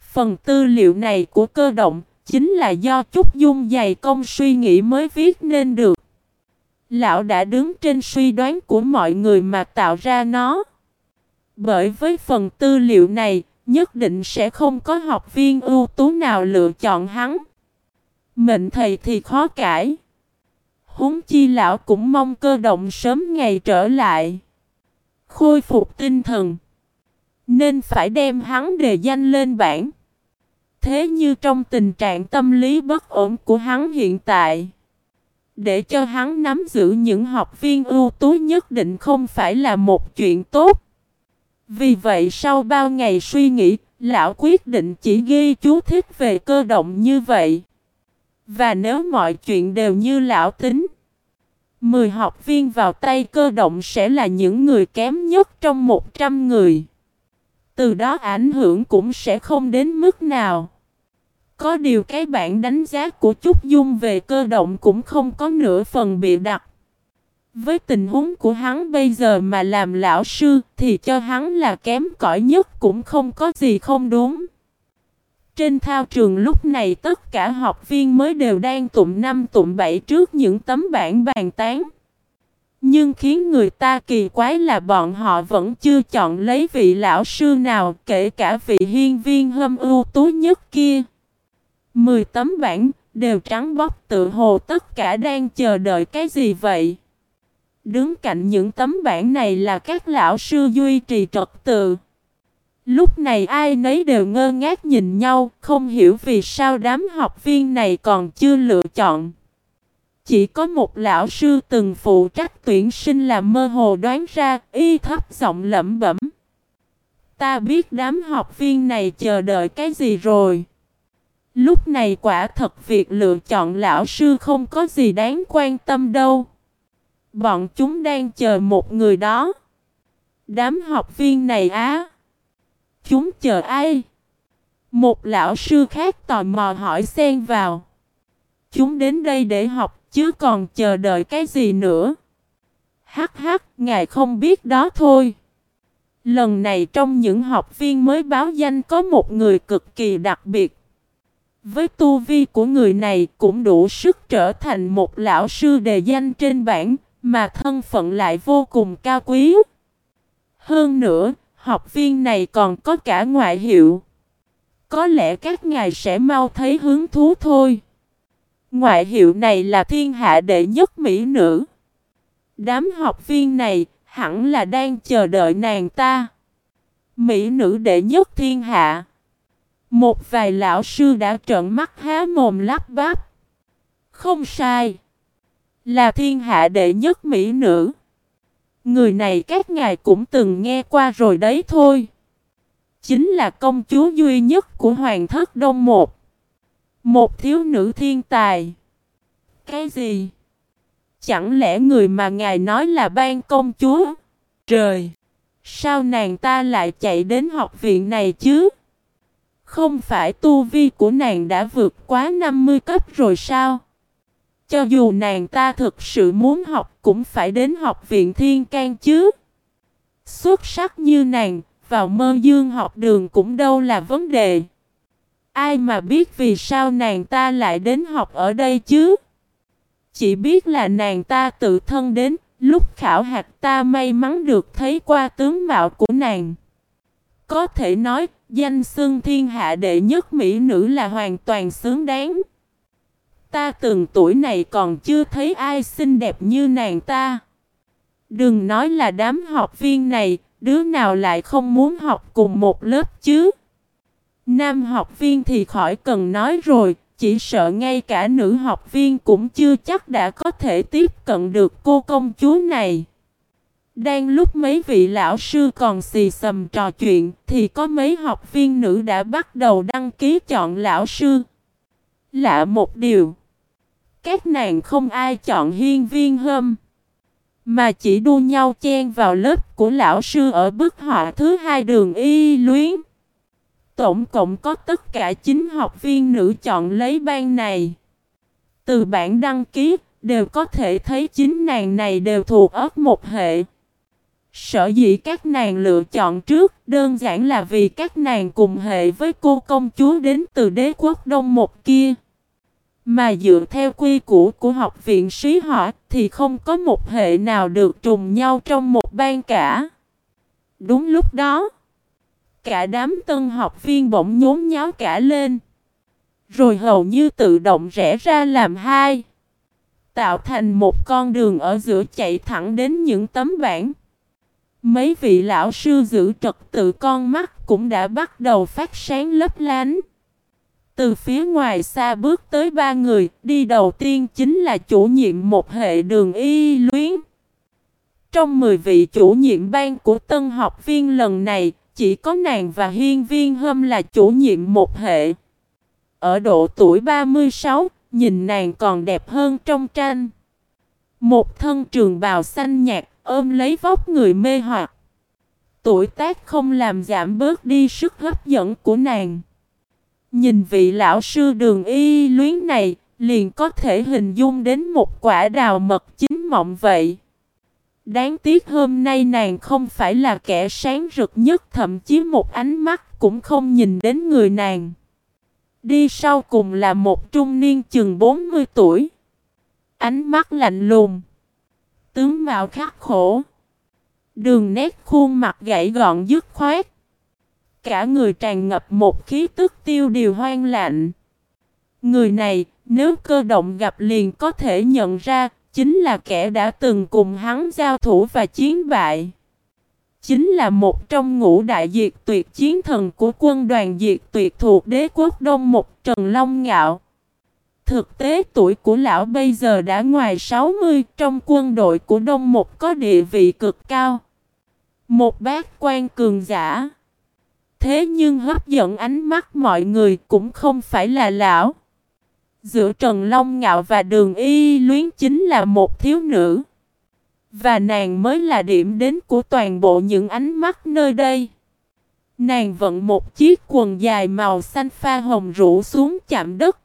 Phần tư liệu này của cơ động chính là do Trúc Dung dày công suy nghĩ mới viết nên được. Lão đã đứng trên suy đoán của mọi người mà tạo ra nó. Bởi với phần tư liệu này, nhất định sẽ không có học viên ưu tú nào lựa chọn hắn. Mệnh thầy thì khó cãi. Húng chi lão cũng mong cơ động sớm ngày trở lại. Khôi phục tinh thần. Nên phải đem hắn đề danh lên bảng. Thế như trong tình trạng tâm lý bất ổn của hắn hiện tại. Để cho hắn nắm giữ những học viên ưu tú nhất định không phải là một chuyện tốt. Vì vậy sau bao ngày suy nghĩ, lão quyết định chỉ ghi chú thích về cơ động như vậy. Và nếu mọi chuyện đều như lão tính, 10 học viên vào tay cơ động sẽ là những người kém nhất trong 100 người. Từ đó ảnh hưởng cũng sẽ không đến mức nào. Có điều cái bản đánh giá của Trúc Dung về cơ động cũng không có nửa phần bị đặt. Với tình huống của hắn bây giờ mà làm lão sư thì cho hắn là kém cỏi nhất cũng không có gì không đúng. Trên thao trường lúc này tất cả học viên mới đều đang tụm năm tụm bảy trước những tấm bảng bàn tán. Nhưng khiến người ta kỳ quái là bọn họ vẫn chưa chọn lấy vị lão sư nào, kể cả vị hiên viên hâm ưu tú nhất kia. Mười tấm bảng đều trắng bóc tự hồ tất cả đang chờ đợi cái gì vậy? Đứng cạnh những tấm bảng này là các lão sư duy trì trật tự. Lúc này ai nấy đều ngơ ngác nhìn nhau, không hiểu vì sao đám học viên này còn chưa lựa chọn. Chỉ có một lão sư từng phụ trách tuyển sinh là mơ hồ đoán ra, y thấp giọng lẩm bẩm. Ta biết đám học viên này chờ đợi cái gì rồi. Lúc này quả thật việc lựa chọn lão sư không có gì đáng quan tâm đâu. Bọn chúng đang chờ một người đó. Đám học viên này á. Chúng chờ ai? Một lão sư khác tò mò hỏi xen vào. Chúng đến đây để học chứ còn chờ đợi cái gì nữa. Hắc hắc, ngài không biết đó thôi. Lần này trong những học viên mới báo danh có một người cực kỳ đặc biệt. Với tu vi của người này cũng đủ sức trở thành một lão sư đề danh trên bảng, mà thân phận lại vô cùng cao quý. Hơn nữa, học viên này còn có cả ngoại hiệu. Có lẽ các ngài sẽ mau thấy hứng thú thôi. Ngoại hiệu này là thiên hạ đệ nhất mỹ nữ. Đám học viên này hẳn là đang chờ đợi nàng ta. Mỹ nữ đệ nhất thiên hạ. Một vài lão sư đã trợn mắt há mồm lắp bắp. Không sai. Là thiên hạ đệ nhất mỹ nữ. Người này các ngài cũng từng nghe qua rồi đấy thôi. Chính là công chúa duy nhất của Hoàng thất Đông Một. Một thiếu nữ thiên tài. Cái gì? Chẳng lẽ người mà ngài nói là ban công chúa? Trời! Sao nàng ta lại chạy đến học viện này chứ? Không phải tu vi của nàng đã vượt quá 50 cấp rồi sao? Cho dù nàng ta thực sự muốn học cũng phải đến học viện thiên can chứ. Xuất sắc như nàng, vào mơ dương học đường cũng đâu là vấn đề. Ai mà biết vì sao nàng ta lại đến học ở đây chứ? Chỉ biết là nàng ta tự thân đến, lúc khảo hạt ta may mắn được thấy qua tướng mạo của nàng. Có thể nói, danh xưng thiên hạ đệ nhất mỹ nữ là hoàn toàn xứng đáng. Ta từng tuổi này còn chưa thấy ai xinh đẹp như nàng ta. Đừng nói là đám học viên này, đứa nào lại không muốn học cùng một lớp chứ. Nam học viên thì khỏi cần nói rồi, chỉ sợ ngay cả nữ học viên cũng chưa chắc đã có thể tiếp cận được cô công chúa này. Đang lúc mấy vị lão sư còn xì xầm trò chuyện thì có mấy học viên nữ đã bắt đầu đăng ký chọn lão sư. Lạ một điều. Các nàng không ai chọn hiên viên hâm. Mà chỉ đua nhau chen vào lớp của lão sư ở bức họa thứ hai đường y luyến. Tổng cộng có tất cả 9 học viên nữ chọn lấy ban này. Từ bản đăng ký, đều có thể thấy chính nàng này đều thuộc ớt một hệ. Sở dĩ các nàng lựa chọn trước đơn giản là vì các nàng cùng hệ với cô công chúa đến từ đế quốc đông một kia. Mà dựa theo quy củ của học viện sĩ họ thì không có một hệ nào được trùng nhau trong một ban cả. Đúng lúc đó, cả đám tân học viên bỗng nhốn nháo cả lên. Rồi hầu như tự động rẽ ra làm hai. Tạo thành một con đường ở giữa chạy thẳng đến những tấm bảng. Mấy vị lão sư giữ trật tự con mắt cũng đã bắt đầu phát sáng lấp lánh. Từ phía ngoài xa bước tới ba người, đi đầu tiên chính là chủ nhiệm một hệ đường y luyến. Trong 10 vị chủ nhiệm ban của tân học viên lần này, chỉ có nàng và hiên viên hâm là chủ nhiệm một hệ. Ở độ tuổi 36, nhìn nàng còn đẹp hơn trong tranh. Một thân trường bào xanh nhạt, ôm lấy vóc người mê hoặc. Tuổi tác không làm giảm bớt đi sức hấp dẫn của nàng. Nhìn vị lão sư đường y luyến này, liền có thể hình dung đến một quả đào mật chính mộng vậy. Đáng tiếc hôm nay nàng không phải là kẻ sáng rực nhất thậm chí một ánh mắt cũng không nhìn đến người nàng. Đi sau cùng là một trung niên chừng 40 tuổi. Ánh mắt lạnh lùng. Tướng mạo khắc khổ. Đường nét khuôn mặt gãy gọn dứt khoát. Cả người tràn ngập một khí tức tiêu điều hoang lạnh. Người này, nếu cơ động gặp liền có thể nhận ra, chính là kẻ đã từng cùng hắn giao thủ và chiến bại. Chính là một trong ngũ đại diệt tuyệt chiến thần của quân đoàn diệt tuyệt thuộc đế quốc Đông Một Trần Long Ngạo. Thực tế tuổi của lão bây giờ đã ngoài 60 trong quân đội của Đông Một có địa vị cực cao. Một bác quan cường giả. Thế nhưng hấp dẫn ánh mắt mọi người cũng không phải là lão. Giữa Trần Long Ngạo và Đường Y Luyến chính là một thiếu nữ. Và nàng mới là điểm đến của toàn bộ những ánh mắt nơi đây. Nàng vận một chiếc quần dài màu xanh pha hồng rũ xuống chạm đất.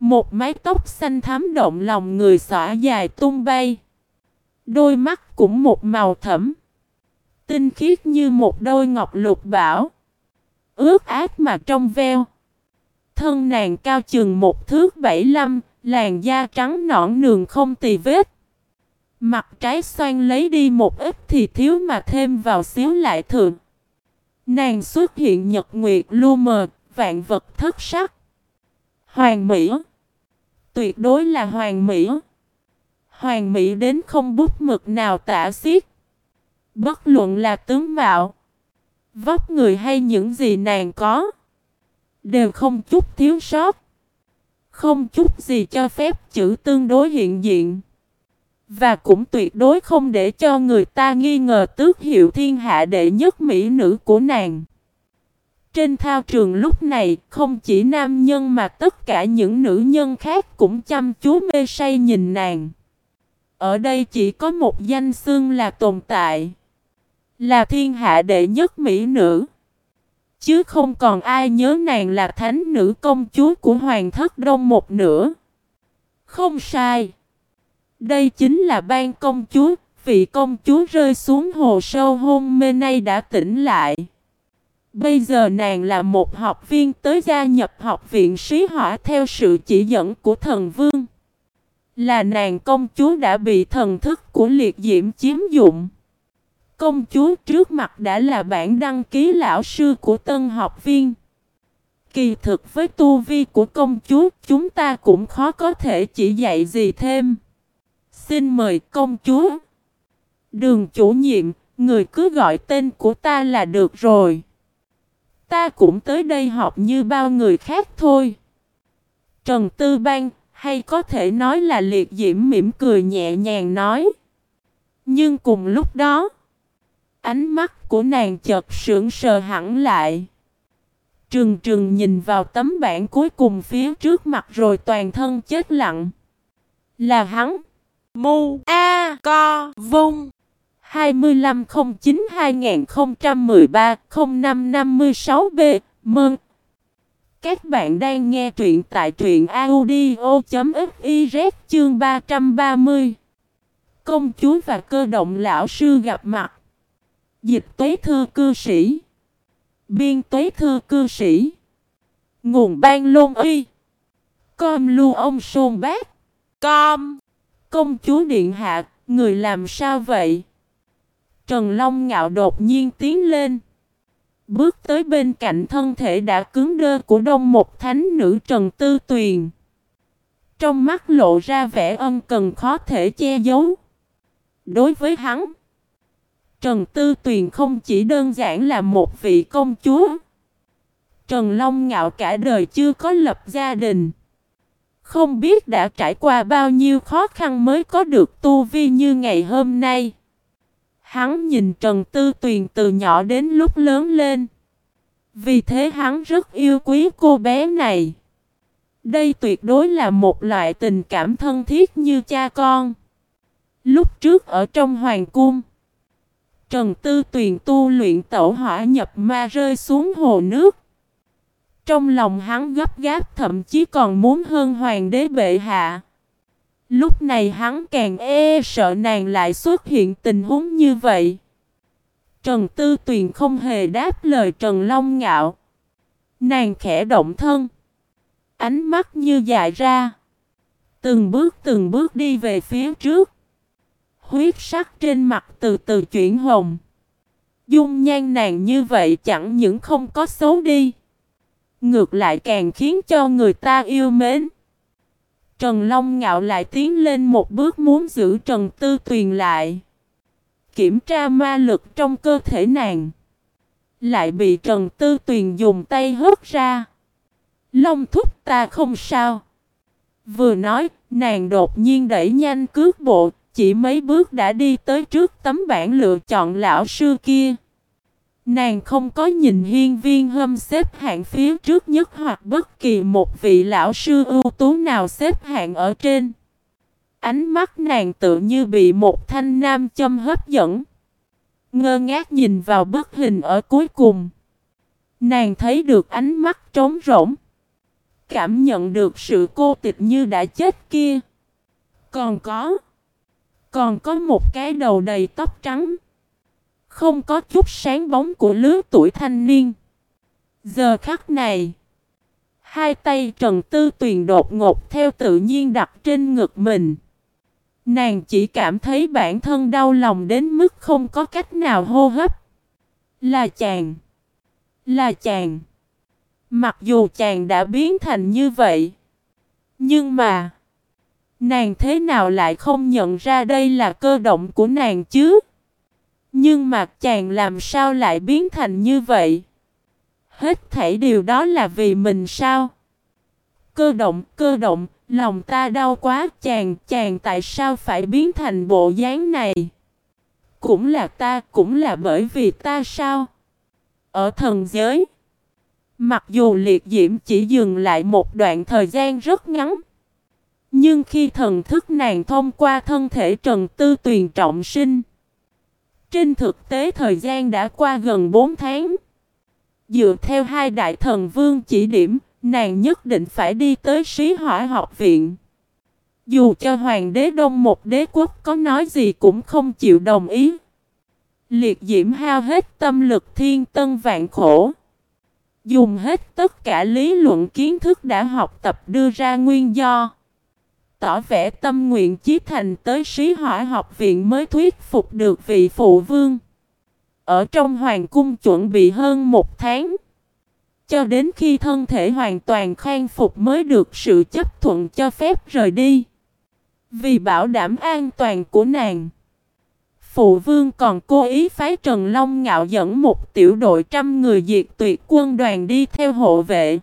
Một mái tóc xanh thắm động lòng người xõa dài tung bay. Đôi mắt cũng một màu thẫm. Tinh khiết như một đôi ngọc lục bảo. Ướt át mà trong veo. Thân nàng cao chừng một thước bảy lăm, làn da trắng nõn nường không tì vết. Mặt trái xoan lấy đi một ít thì thiếu mà thêm vào xíu lại thượng. Nàng xuất hiện nhật nguyệt lu mờ, vạn vật thất sắc. Hoàng Mỹ Tuyệt đối là hoàng Mỹ. Hoàng Mỹ đến không bút mực nào tả xiết. Bất luận là tướng mạo, Vóc người hay những gì nàng có, Đều không chút thiếu sót. Không chút gì cho phép chữ tương đối hiện diện. Và cũng tuyệt đối không để cho người ta nghi ngờ tước hiệu thiên hạ đệ nhất mỹ nữ của nàng trên thao trường lúc này, không chỉ nam nhân mà tất cả những nữ nhân khác cũng chăm chú mê say nhìn nàng. Ở đây chỉ có một danh xương là tồn tại. Là thiên hạ đệ nhất mỹ nữ. Chứ không còn ai nhớ nàng là thánh nữ công chúa của hoàng thất đông một nữa. Không sai. Đây chính là ban công chúa, vị công chúa rơi xuống hồ sâu hôn mê nay đã tỉnh lại. Bây giờ nàng là một học viên tới gia nhập học viện sĩ hỏa theo sự chỉ dẫn của thần vương. Là nàng công chúa đã bị thần thức của liệt diễm chiếm dụng. Công chúa trước mặt đã là bản đăng ký lão sư của tân học viên. Kỳ thực với tu vi của công chúa chúng ta cũng khó có thể chỉ dạy gì thêm. Xin mời công chúa. Đường chủ nhiệm, người cứ gọi tên của ta là được rồi. Ta cũng tới đây học như bao người khác thôi. Trần Tư Ban, hay có thể nói là liệt diễm mỉm cười nhẹ nhàng nói. Nhưng cùng lúc đó, ánh mắt của nàng chợt sững sờ hẳn lại. Trừng trừng nhìn vào tấm bảng cuối cùng phía trước mặt rồi toàn thân chết lặng. Là hắn. Mu A Co Vung 2509-2013-0556B mừng. Các bạn đang nghe truyện tại truyện audio.fiz chương 330 Công chúa và cơ động lão sư gặp mặt. Dịch tuế thư cư sĩ. Biên tuế thư cư sĩ. Nguồn ban lôn uy. Com lưu ông sôn bác. Com. Công chúa điện hạ, Người làm sao vậy? Trần Long ngạo đột nhiên tiến lên. Bước tới bên cạnh thân thể đã cứng đơ của đông một thánh nữ Trần Tư Tuyền. Trong mắt lộ ra vẻ ân cần khó thể che giấu. Đối với hắn, Trần Tư Tuyền không chỉ đơn giản là một vị công chúa. Trần Long ngạo cả đời chưa có lập gia đình. Không biết đã trải qua bao nhiêu khó khăn mới có được tu vi như ngày hôm nay. Hắn nhìn Trần Tư Tuyền từ nhỏ đến lúc lớn lên. Vì thế hắn rất yêu quý cô bé này. Đây tuyệt đối là một loại tình cảm thân thiết như cha con. Lúc trước ở trong hoàng cung, Trần Tư Tuyền tu luyện tẩu hỏa nhập ma rơi xuống hồ nước. Trong lòng hắn gấp gáp thậm chí còn muốn hơn hoàng đế bệ hạ. Lúc này hắn càng e sợ nàng lại xuất hiện tình huống như vậy. Trần Tư Tuyền không hề đáp lời Trần Long Ngạo. Nàng khẽ động thân. Ánh mắt như dài ra. Từng bước từng bước đi về phía trước. Huyết sắc trên mặt từ từ chuyển hồng. Dung nhan nàng như vậy chẳng những không có xấu đi. Ngược lại càng khiến cho người ta yêu mến. Trần Long ngạo lại tiến lên một bước muốn giữ Trần Tư Tuyền lại. Kiểm tra ma lực trong cơ thể nàng. Lại bị Trần Tư Tuyền dùng tay hớt ra. Long thúc ta không sao. Vừa nói, nàng đột nhiên đẩy nhanh cước bộ, chỉ mấy bước đã đi tới trước tấm bảng lựa chọn lão sư kia. Nàng không có nhìn hiên viên hâm xếp hạng phía trước nhất hoặc bất kỳ một vị lão sư ưu tú nào xếp hạng ở trên. Ánh mắt nàng tự như bị một thanh nam châm hấp dẫn. Ngơ ngác nhìn vào bức hình ở cuối cùng. Nàng thấy được ánh mắt trống rỗng. Cảm nhận được sự cô tịch như đã chết kia. Còn có. Còn có một cái đầu đầy tóc trắng. Không có chút sáng bóng của lứa tuổi thanh niên. Giờ khắc này, hai tay Trần Tư Tuyền đột ngột theo tự nhiên đặt trên ngực mình. Nàng chỉ cảm thấy bản thân đau lòng đến mức không có cách nào hô hấp. Là chàng. Là chàng. Mặc dù chàng đã biến thành như vậy. Nhưng mà. Nàng thế nào lại không nhận ra đây là cơ động của nàng chứ? Nhưng mà chàng làm sao lại biến thành như vậy? Hết thảy điều đó là vì mình sao? Cơ động, cơ động, lòng ta đau quá chàng, chàng tại sao phải biến thành bộ dáng này? Cũng là ta, cũng là bởi vì ta sao? Ở thần giới, mặc dù liệt diễm chỉ dừng lại một đoạn thời gian rất ngắn, nhưng khi thần thức nàng thông qua thân thể Trần Tư Tuyền trọng sinh, trên thực tế thời gian đã qua gần 4 tháng. Dựa theo hai đại thần vương chỉ điểm, nàng nhất định phải đi tới sĩ hỏa học viện. Dù cho hoàng đế đông một đế quốc có nói gì cũng không chịu đồng ý. Liệt diễm hao hết tâm lực thiên tân vạn khổ. Dùng hết tất cả lý luận kiến thức đã học tập đưa ra nguyên do tỏ vẻ tâm nguyện chí thành tới sĩ hỏa học viện mới thuyết phục được vị phụ vương. Ở trong hoàng cung chuẩn bị hơn một tháng. Cho đến khi thân thể hoàn toàn khang phục mới được sự chấp thuận cho phép rời đi. Vì bảo đảm an toàn của nàng. Phụ vương còn cố ý phái Trần Long Ngạo dẫn một tiểu đội trăm người diệt tuyệt quân đoàn đi theo hộ vệ.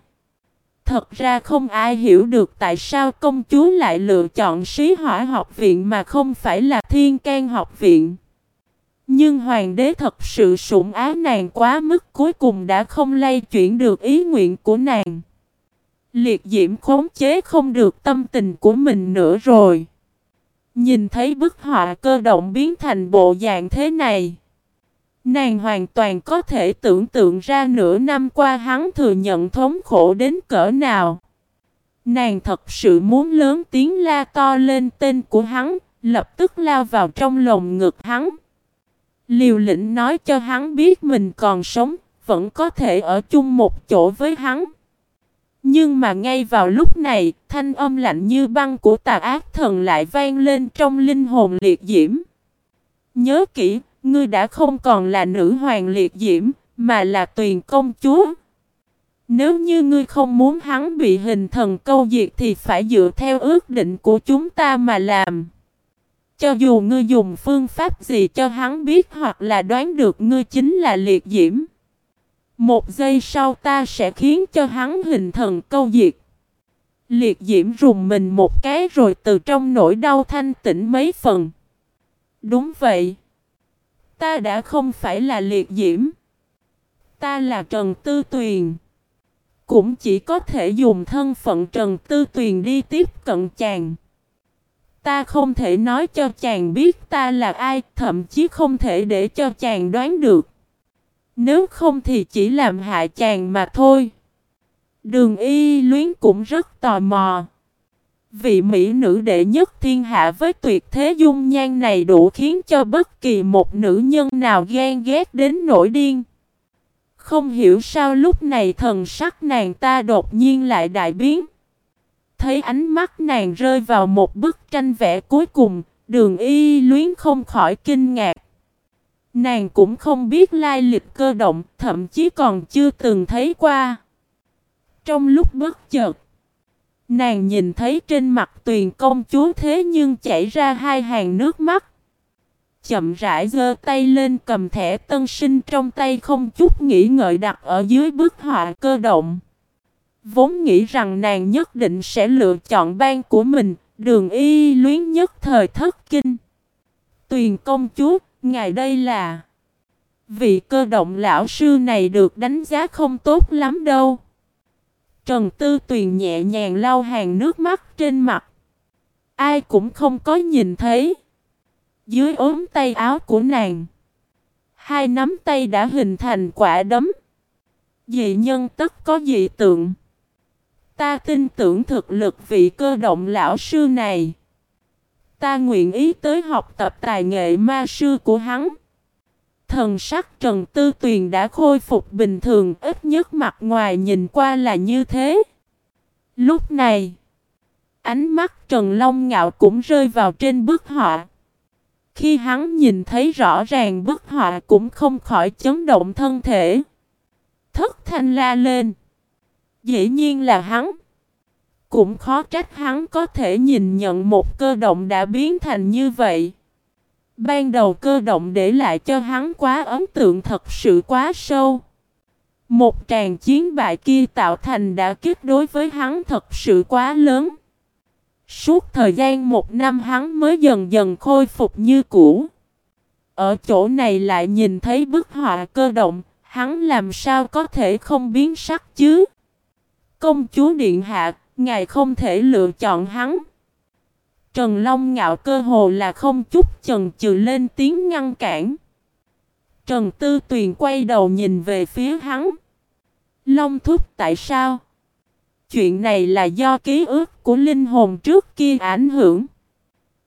Thật ra không ai hiểu được tại sao công chúa lại lựa chọn sĩ hỏa học viện mà không phải là thiên can học viện. Nhưng hoàng đế thật sự sủng ái nàng quá mức cuối cùng đã không lay chuyển được ý nguyện của nàng. Liệt diễm khống chế không được tâm tình của mình nữa rồi. Nhìn thấy bức họa cơ động biến thành bộ dạng thế này. Nàng hoàn toàn có thể tưởng tượng ra nửa năm qua hắn thừa nhận thống khổ đến cỡ nào. Nàng thật sự muốn lớn tiếng la to lên tên của hắn, lập tức lao vào trong lồng ngực hắn. Liều lĩnh nói cho hắn biết mình còn sống, vẫn có thể ở chung một chỗ với hắn. Nhưng mà ngay vào lúc này, thanh âm lạnh như băng của tà ác thần lại vang lên trong linh hồn liệt diễm. Nhớ kỹ, ngươi đã không còn là nữ hoàng liệt diễm, mà là tuyền công chúa. Nếu như ngươi không muốn hắn bị hình thần câu diệt thì phải dựa theo ước định của chúng ta mà làm. Cho dù ngươi dùng phương pháp gì cho hắn biết hoặc là đoán được ngươi chính là liệt diễm. Một giây sau ta sẽ khiến cho hắn hình thần câu diệt. Liệt diễm rùng mình một cái rồi từ trong nỗi đau thanh tỉnh mấy phần. Đúng vậy. Ta đã không phải là liệt diễm. Ta là Trần Tư Tuyền. Cũng chỉ có thể dùng thân phận Trần Tư Tuyền đi tiếp cận chàng. Ta không thể nói cho chàng biết ta là ai, thậm chí không thể để cho chàng đoán được. Nếu không thì chỉ làm hại chàng mà thôi. Đường y luyến cũng rất tò mò. Vị mỹ nữ đệ nhất thiên hạ với tuyệt thế dung nhan này đủ khiến cho bất kỳ một nữ nhân nào ghen ghét đến nổi điên. Không hiểu sao lúc này thần sắc nàng ta đột nhiên lại đại biến. Thấy ánh mắt nàng rơi vào một bức tranh vẽ cuối cùng, đường y luyến không khỏi kinh ngạc. Nàng cũng không biết lai lịch cơ động, thậm chí còn chưa từng thấy qua. Trong lúc bất chợt, nàng nhìn thấy trên mặt tuyền công chúa thế nhưng chảy ra hai hàng nước mắt. Chậm rãi giơ tay lên cầm thẻ tân sinh trong tay không chút nghĩ ngợi đặt ở dưới bức họa cơ động. Vốn nghĩ rằng nàng nhất định sẽ lựa chọn ban của mình, đường y luyến nhất thời thất kinh. Tuyền công chúa, ngài đây là... Vị cơ động lão sư này được đánh giá không tốt lắm đâu. Trần Tư Tuyền nhẹ nhàng lau hàng nước mắt trên mặt. Ai cũng không có nhìn thấy. Dưới ốm tay áo của nàng. Hai nắm tay đã hình thành quả đấm. Dị nhân tất có dị tượng. Ta tin tưởng thực lực vị cơ động lão sư này. Ta nguyện ý tới học tập tài nghệ ma sư của hắn. Thần sắc Trần Tư Tuyền đã khôi phục bình thường, ít nhất mặt ngoài nhìn qua là như thế. Lúc này, ánh mắt Trần Long Ngạo cũng rơi vào trên bức họa. Khi hắn nhìn thấy rõ ràng bức họa cũng không khỏi chấn động thân thể. Thất thanh la lên. Dĩ nhiên là hắn. Cũng khó trách hắn có thể nhìn nhận một cơ động đã biến thành như vậy. Ban đầu cơ động để lại cho hắn quá ấn tượng thật sự quá sâu. Một tràng chiến bại kia tạo thành đã kích đối với hắn thật sự quá lớn. Suốt thời gian một năm hắn mới dần dần khôi phục như cũ. Ở chỗ này lại nhìn thấy bức họa cơ động, hắn làm sao có thể không biến sắc chứ? Công chúa Điện Hạ, ngài không thể lựa chọn hắn. Trần Long ngạo cơ hồ là không chút chần chừ lên tiếng ngăn cản. Trần Tư Tuyền quay đầu nhìn về phía hắn. Long thúc tại sao? Chuyện này là do ký ức của linh hồn trước kia ảnh hưởng.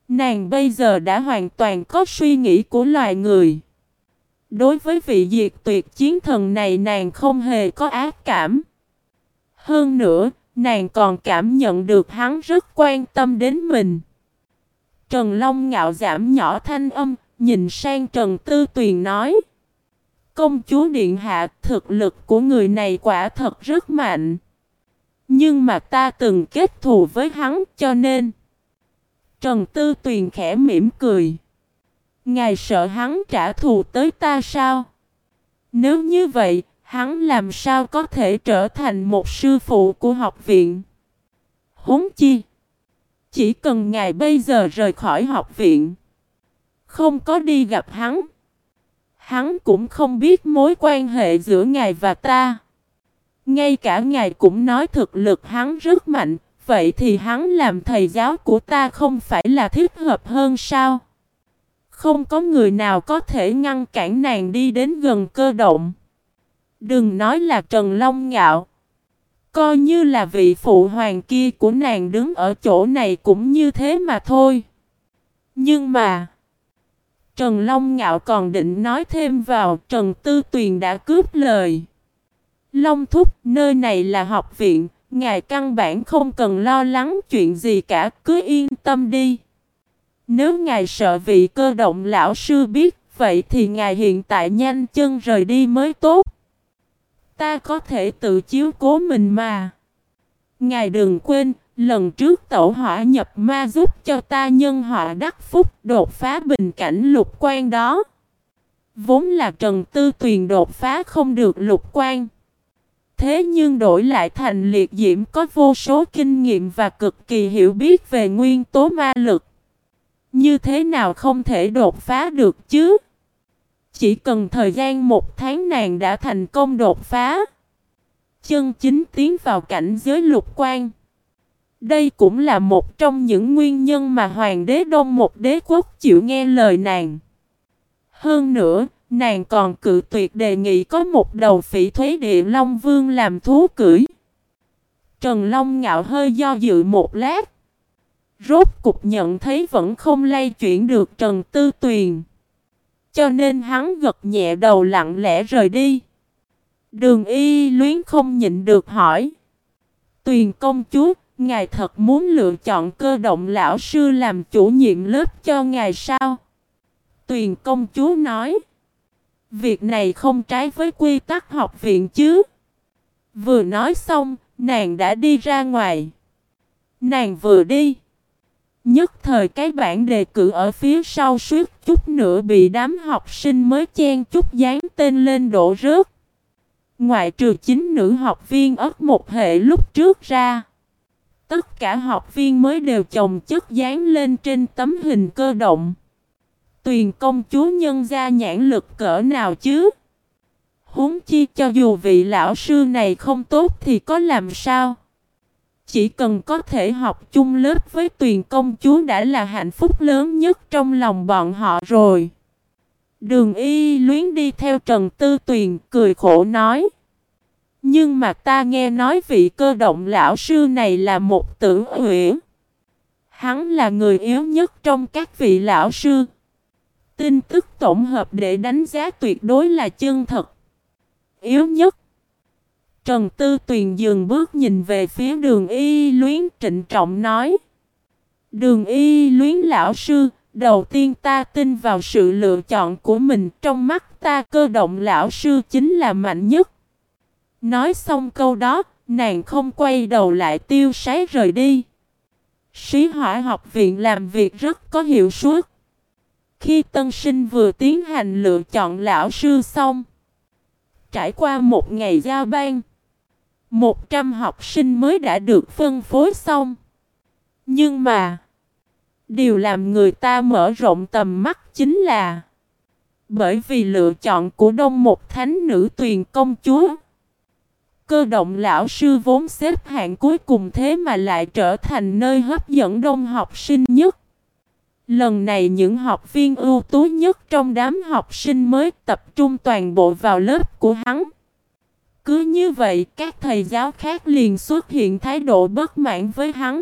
Nàng bây giờ đã hoàn toàn có suy nghĩ của loài người. Đối với vị diệt tuyệt chiến thần này nàng không hề có ác cảm. Hơn nữa, nàng còn cảm nhận được hắn rất quan tâm đến mình. Trần Long ngạo giảm nhỏ thanh âm, nhìn sang Trần Tư Tuyền nói. Công chúa Điện Hạ, thực lực của người này quả thật rất mạnh. Nhưng mà ta từng kết thù với hắn cho nên. Trần Tư Tuyền khẽ mỉm cười. Ngài sợ hắn trả thù tới ta sao? Nếu như vậy, Hắn làm sao có thể trở thành một sư phụ của học viện? Huống chi? Chỉ cần ngài bây giờ rời khỏi học viện. Không có đi gặp hắn. Hắn cũng không biết mối quan hệ giữa ngài và ta. Ngay cả ngài cũng nói thực lực hắn rất mạnh. Vậy thì hắn làm thầy giáo của ta không phải là thích hợp hơn sao? Không có người nào có thể ngăn cản nàng đi đến gần cơ động. Đừng nói là Trần Long Ngạo. Coi như là vị phụ hoàng kia của nàng đứng ở chỗ này cũng như thế mà thôi. Nhưng mà... Trần Long Ngạo còn định nói thêm vào Trần Tư Tuyền đã cướp lời. Long Thúc, nơi này là học viện, ngài căn bản không cần lo lắng chuyện gì cả, cứ yên tâm đi. Nếu ngài sợ vị cơ động lão sư biết, vậy thì ngài hiện tại nhanh chân rời đi mới tốt. Ta có thể tự chiếu cố mình mà. Ngài đừng quên, lần trước tẩu hỏa nhập ma giúp cho ta nhân họa đắc phúc đột phá bình cảnh lục quan đó. Vốn là Trần Tư Tuyền đột phá không được lục quan. Thế nhưng đổi lại thành liệt diễm có vô số kinh nghiệm và cực kỳ hiểu biết về nguyên tố ma lực. Như thế nào không thể đột phá được chứ? Chỉ cần thời gian một tháng nàng đã thành công đột phá. Chân chính tiến vào cảnh giới lục quan. Đây cũng là một trong những nguyên nhân mà hoàng đế đông một đế quốc chịu nghe lời nàng. Hơn nữa, nàng còn cự tuyệt đề nghị có một đầu phỉ thuế địa Long Vương làm thú cưỡi. Trần Long ngạo hơi do dự một lát. Rốt cục nhận thấy vẫn không lay chuyển được Trần Tư Tuyền. Cho nên hắn gật nhẹ đầu lặng lẽ rời đi. Đường y luyến không nhịn được hỏi. Tuyền công chúa, ngài thật muốn lựa chọn cơ động lão sư làm chủ nhiệm lớp cho ngài sao? Tuyền công chúa nói. Việc này không trái với quy tắc học viện chứ. Vừa nói xong, nàng đã đi ra ngoài. Nàng vừa đi. Nhất thời cái bản đề cử ở phía sau suýt chút nữa bị đám học sinh mới chen chút dán tên lên đổ rớt. Ngoại trừ chính nữ học viên ớt một hệ lúc trước ra. Tất cả học viên mới đều chồng chất dán lên trên tấm hình cơ động. Tuyền công chúa nhân ra nhãn lực cỡ nào chứ? Huống chi cho dù vị lão sư này không tốt thì có làm sao? Chỉ cần có thể học chung lớp với tuyền công chúa đã là hạnh phúc lớn nhất trong lòng bọn họ rồi. Đường y luyến đi theo Trần Tư Tuyền, cười khổ nói. Nhưng mà ta nghe nói vị cơ động lão sư này là một tử huyễn. Hắn là người yếu nhất trong các vị lão sư. Tin tức tổng hợp để đánh giá tuyệt đối là chân thật. Yếu nhất. Trần Tư Tuyền dừng bước nhìn về phía đường y luyến trịnh trọng nói. Đường y luyến lão sư, đầu tiên ta tin vào sự lựa chọn của mình trong mắt ta cơ động lão sư chính là mạnh nhất. Nói xong câu đó, nàng không quay đầu lại tiêu sái rời đi. Sĩ hỏa học viện làm việc rất có hiệu suất. Khi tân sinh vừa tiến hành lựa chọn lão sư xong, trải qua một ngày giao ban, 100 học sinh mới đã được phân phối xong. Nhưng mà, điều làm người ta mở rộng tầm mắt chính là bởi vì lựa chọn của đông một thánh nữ tuyền công chúa. Cơ động lão sư vốn xếp hạng cuối cùng thế mà lại trở thành nơi hấp dẫn đông học sinh nhất. Lần này những học viên ưu tú nhất trong đám học sinh mới tập trung toàn bộ vào lớp của hắn. Cứ như vậy các thầy giáo khác liền xuất hiện thái độ bất mãn với hắn.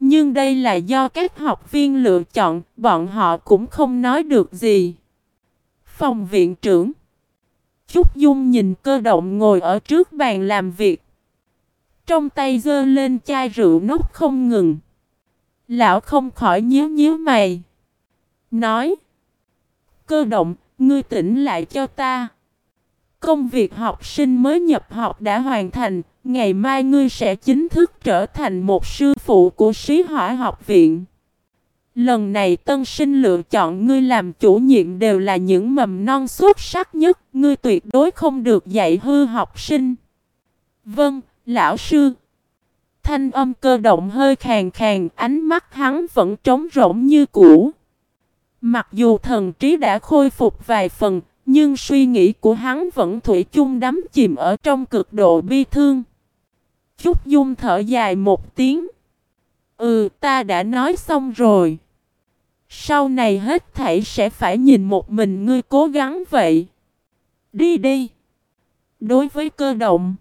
Nhưng đây là do các học viên lựa chọn, bọn họ cũng không nói được gì. Phòng viện trưởng Trúc Dung nhìn cơ động ngồi ở trước bàn làm việc. Trong tay giơ lên chai rượu nút không ngừng. Lão không khỏi nhíu nhíu mày. Nói. Cơ động, ngươi tỉnh lại cho ta. Công việc học sinh mới nhập học đã hoàn thành. Ngày mai ngươi sẽ chính thức trở thành một sư phụ của sĩ hỏa học viện. Lần này tân sinh lựa chọn ngươi làm chủ nhiệm đều là những mầm non xuất sắc nhất, ngươi tuyệt đối không được dạy hư học sinh. Vâng, lão sư. Thanh âm cơ động hơi khàn khàn, ánh mắt hắn vẫn trống rỗng như cũ. Mặc dù thần trí đã khôi phục vài phần, nhưng suy nghĩ của hắn vẫn thủy chung đắm chìm ở trong cực độ bi thương. Chúc Dung thở dài một tiếng. Ừ, ta đã nói xong rồi. Sau này hết thảy sẽ phải nhìn một mình ngươi cố gắng vậy. Đi đi. Đối với cơ động,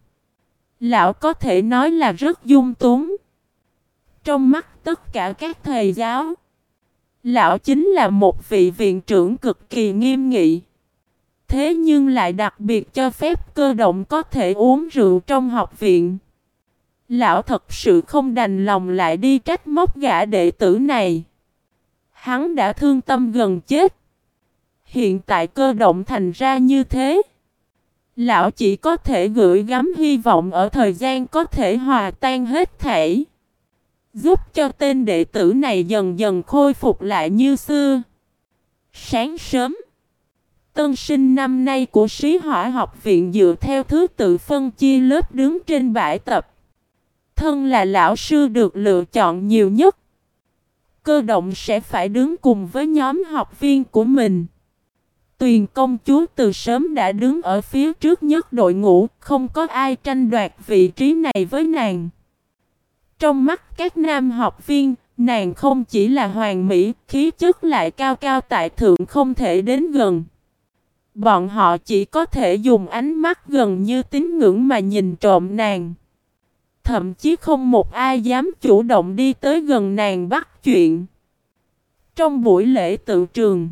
lão có thể nói là rất dung túng. Trong mắt tất cả các thầy giáo, lão chính là một vị viện trưởng cực kỳ nghiêm nghị. Thế nhưng lại đặc biệt cho phép cơ động có thể uống rượu trong học viện. Lão thật sự không đành lòng lại đi trách móc gã đệ tử này. Hắn đã thương tâm gần chết. Hiện tại cơ động thành ra như thế. Lão chỉ có thể gửi gắm hy vọng ở thời gian có thể hòa tan hết thảy. Giúp cho tên đệ tử này dần dần khôi phục lại như xưa. Sáng sớm. Tân sinh năm nay của sĩ hỏa học viện dựa theo thứ tự phân chia lớp đứng trên bãi tập. Thân là lão sư được lựa chọn nhiều nhất. Cơ động sẽ phải đứng cùng với nhóm học viên của mình. Tuyền công chúa từ sớm đã đứng ở phía trước nhất đội ngũ, không có ai tranh đoạt vị trí này với nàng. Trong mắt các nam học viên, nàng không chỉ là hoàng mỹ, khí chất lại cao cao tại thượng không thể đến gần. Bọn họ chỉ có thể dùng ánh mắt gần như tín ngưỡng mà nhìn trộm nàng. Thậm chí không một ai dám chủ động đi tới gần nàng bắt chuyện. Trong buổi lễ tự trường,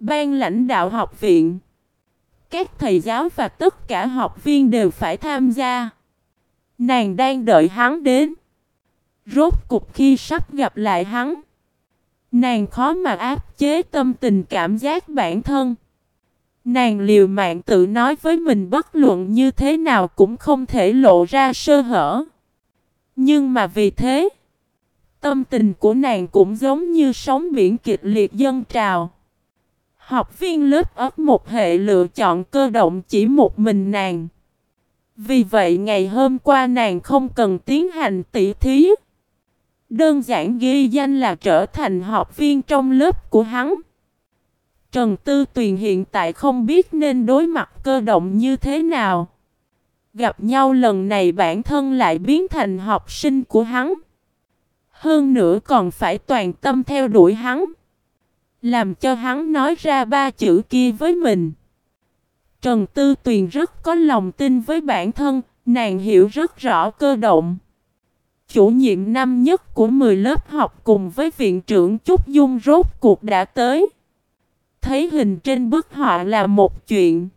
ban lãnh đạo học viện, các thầy giáo và tất cả học viên đều phải tham gia. Nàng đang đợi hắn đến. Rốt cục khi sắp gặp lại hắn, nàng khó mà áp chế tâm tình cảm giác bản thân. Nàng liều mạng tự nói với mình bất luận như thế nào cũng không thể lộ ra sơ hở. Nhưng mà vì thế, tâm tình của nàng cũng giống như sóng biển kịch liệt dân trào. Học viên lớp ấp một hệ lựa chọn cơ động chỉ một mình nàng. Vì vậy ngày hôm qua nàng không cần tiến hành tỉ thí. Đơn giản ghi danh là trở thành học viên trong lớp của hắn. Trần Tư Tuyền hiện tại không biết nên đối mặt cơ động như thế nào. Gặp nhau lần này bản thân lại biến thành học sinh của hắn. Hơn nữa còn phải toàn tâm theo đuổi hắn. Làm cho hắn nói ra ba chữ kia với mình. Trần Tư Tuyền rất có lòng tin với bản thân, nàng hiểu rất rõ cơ động. Chủ nhiệm năm nhất của 10 lớp học cùng với viện trưởng Trúc Dung rốt cuộc đã tới. Thấy hình trên bức họa là một chuyện.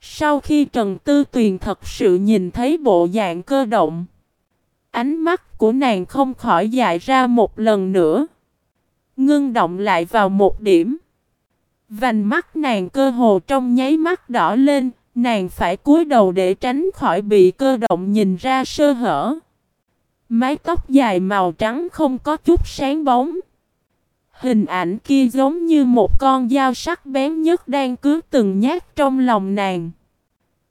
Sau khi Trần Tư Tuyền thật sự nhìn thấy bộ dạng cơ động, ánh mắt của nàng không khỏi dại ra một lần nữa. Ngưng động lại vào một điểm. Vành mắt nàng cơ hồ trong nháy mắt đỏ lên, nàng phải cúi đầu để tránh khỏi bị cơ động nhìn ra sơ hở. Mái tóc dài màu trắng không có chút sáng bóng. Hình ảnh kia giống như một con dao sắc bén nhất đang cứ từng nhát trong lòng nàng.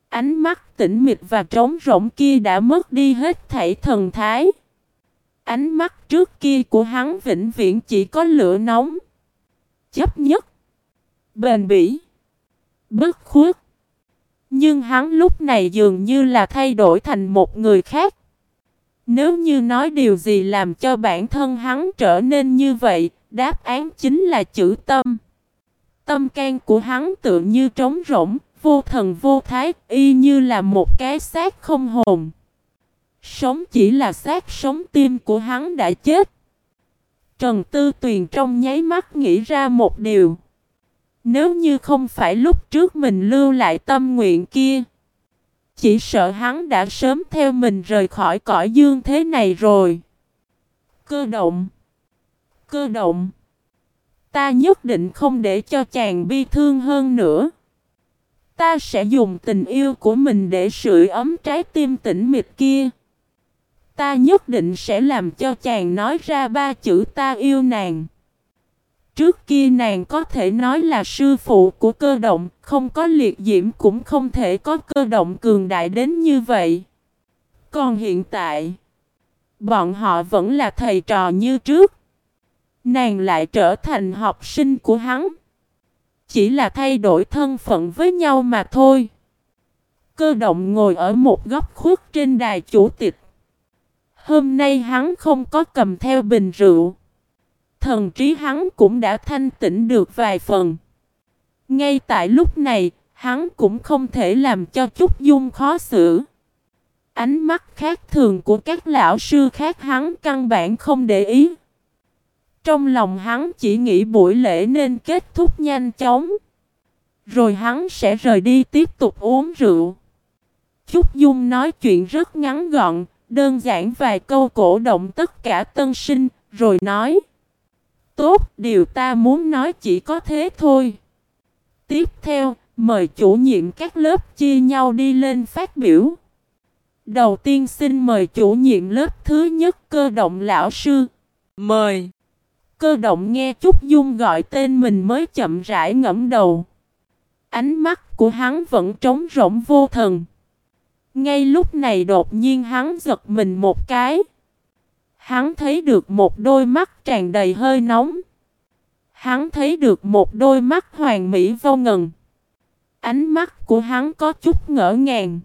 Ánh mắt tĩnh mịch và trống rỗng kia đã mất đi hết thảy thần thái. Ánh mắt trước kia của hắn vĩnh viễn chỉ có lửa nóng. Chấp nhất. Bền bỉ. Bất khuất. Nhưng hắn lúc này dường như là thay đổi thành một người khác. Nếu như nói điều gì làm cho bản thân hắn trở nên như vậy, Đáp án chính là chữ tâm. Tâm can của hắn tự như trống rỗng, vô thần vô thái, y như là một cái xác không hồn. Sống chỉ là xác sống tim của hắn đã chết. Trần Tư Tuyền trong nháy mắt nghĩ ra một điều. Nếu như không phải lúc trước mình lưu lại tâm nguyện kia, chỉ sợ hắn đã sớm theo mình rời khỏi cõi dương thế này rồi. Cơ động cơ động. Ta nhất định không để cho chàng bi thương hơn nữa. Ta sẽ dùng tình yêu của mình để sưởi ấm trái tim tĩnh mịch kia. Ta nhất định sẽ làm cho chàng nói ra ba chữ ta yêu nàng. Trước kia nàng có thể nói là sư phụ của cơ động, không có liệt diễm cũng không thể có cơ động cường đại đến như vậy. Còn hiện tại, bọn họ vẫn là thầy trò như trước. Nàng lại trở thành học sinh của hắn. Chỉ là thay đổi thân phận với nhau mà thôi. Cơ động ngồi ở một góc khuất trên đài chủ tịch. Hôm nay hắn không có cầm theo bình rượu. Thần trí hắn cũng đã thanh tĩnh được vài phần. Ngay tại lúc này, hắn cũng không thể làm cho Trúc Dung khó xử. Ánh mắt khác thường của các lão sư khác hắn căn bản không để ý. Trong lòng hắn chỉ nghĩ buổi lễ nên kết thúc nhanh chóng. Rồi hắn sẽ rời đi tiếp tục uống rượu. Trúc Dung nói chuyện rất ngắn gọn, đơn giản vài câu cổ động tất cả tân sinh, rồi nói. Tốt, điều ta muốn nói chỉ có thế thôi. Tiếp theo, mời chủ nhiệm các lớp chia nhau đi lên phát biểu. Đầu tiên xin mời chủ nhiệm lớp thứ nhất cơ động lão sư. Mời. Cơ động nghe Trúc Dung gọi tên mình mới chậm rãi ngẫm đầu. Ánh mắt của hắn vẫn trống rỗng vô thần. Ngay lúc này đột nhiên hắn giật mình một cái. Hắn thấy được một đôi mắt tràn đầy hơi nóng. Hắn thấy được một đôi mắt hoàng mỹ vô ngần. Ánh mắt của hắn có chút ngỡ ngàng.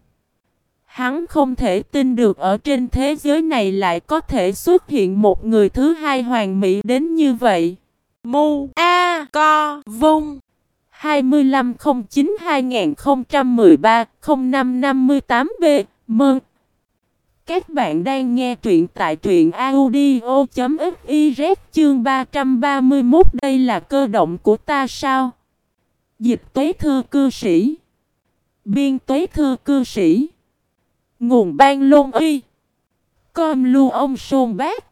Hắn không thể tin được ở trên thế giới này lại có thể xuất hiện một người thứ hai hoàng mỹ đến như vậy. Mu A Co Vung. 2509-2013-0558B mừng. Các bạn đang nghe truyện tại truyện audio.fiz chương 331 đây là cơ động của ta sao? Dịch tuế thư cư sĩ. Biên tuế thư cư sĩ. Nguồn ban lôn uy Com lưu ông sôn bác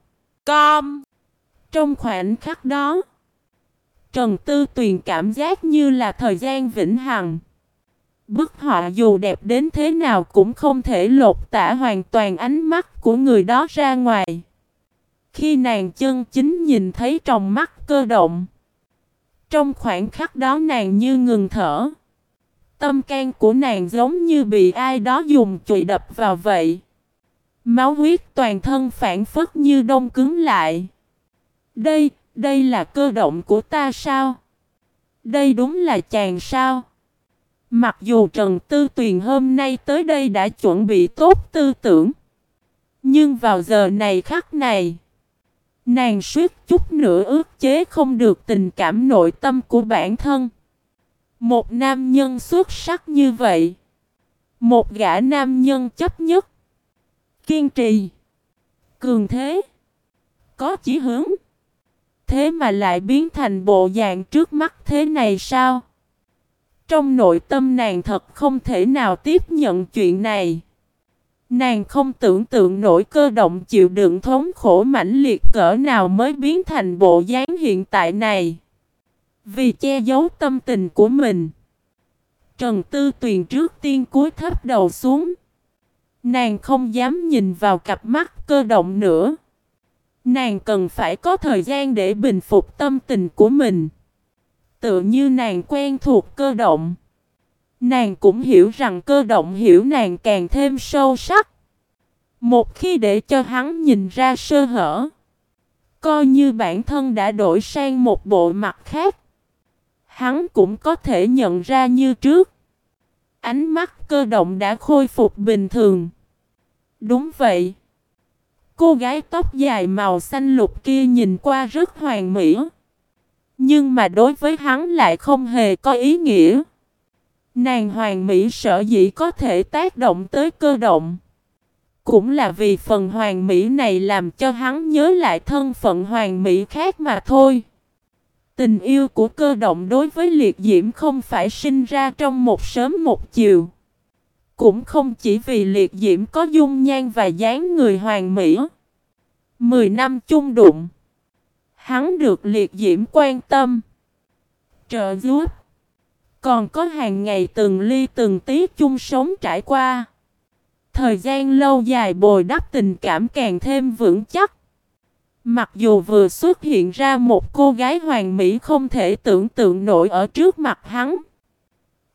Com Trong khoảnh khắc đó Trần Tư Tuyền cảm giác như là thời gian vĩnh hằng. Bức họa dù đẹp đến thế nào cũng không thể lột tả hoàn toàn ánh mắt của người đó ra ngoài. Khi nàng chân chính nhìn thấy trong mắt cơ động. Trong khoảnh khắc đó nàng như ngừng thở. Tâm can của nàng giống như bị ai đó dùng chùy đập vào vậy. Máu huyết toàn thân phản phất như đông cứng lại. Đây, đây là cơ động của ta sao? Đây đúng là chàng sao? Mặc dù Trần Tư Tuyền hôm nay tới đây đã chuẩn bị tốt tư tưởng. Nhưng vào giờ này khắc này, nàng suýt chút nữa ước chế không được tình cảm nội tâm của bản thân. Một nam nhân xuất sắc như vậy. Một gã nam nhân chấp nhất. Kiên trì. Cường thế. Có chỉ hướng thế mà lại biến thành bộ dạng trước mắt thế này sao? Trong nội tâm nàng thật không thể nào tiếp nhận chuyện này. Nàng không tưởng tượng nổi cơ động chịu đựng thống khổ mãnh liệt cỡ nào mới biến thành bộ dáng hiện tại này. Vì che giấu tâm tình của mình. Trần Tư Tuyền trước tiên cúi thấp đầu xuống. Nàng không dám nhìn vào cặp mắt cơ động nữa. Nàng cần phải có thời gian để bình phục tâm tình của mình. Tự như nàng quen thuộc cơ động. Nàng cũng hiểu rằng cơ động hiểu nàng càng thêm sâu sắc. Một khi để cho hắn nhìn ra sơ hở. Coi như bản thân đã đổi sang một bộ mặt khác. Hắn cũng có thể nhận ra như trước. Ánh mắt cơ động đã khôi phục bình thường. Đúng vậy. Cô gái tóc dài màu xanh lục kia nhìn qua rất hoàn mỹ. Nhưng mà đối với hắn lại không hề có ý nghĩa. Nàng hoàn mỹ sở dĩ có thể tác động tới cơ động. Cũng là vì phần hoàn mỹ này làm cho hắn nhớ lại thân phận hoàn mỹ khác mà thôi. Tình yêu của cơ động đối với liệt diễm không phải sinh ra trong một sớm một chiều. Cũng không chỉ vì liệt diễm có dung nhan và dáng người hoàn mỹ. Mười năm chung đụng. Hắn được liệt diễm quan tâm. Trợ giúp. Còn có hàng ngày từng ly từng tí chung sống trải qua. Thời gian lâu dài bồi đắp tình cảm càng thêm vững chắc. Mặc dù vừa xuất hiện ra một cô gái hoàn mỹ không thể tưởng tượng nổi ở trước mặt hắn.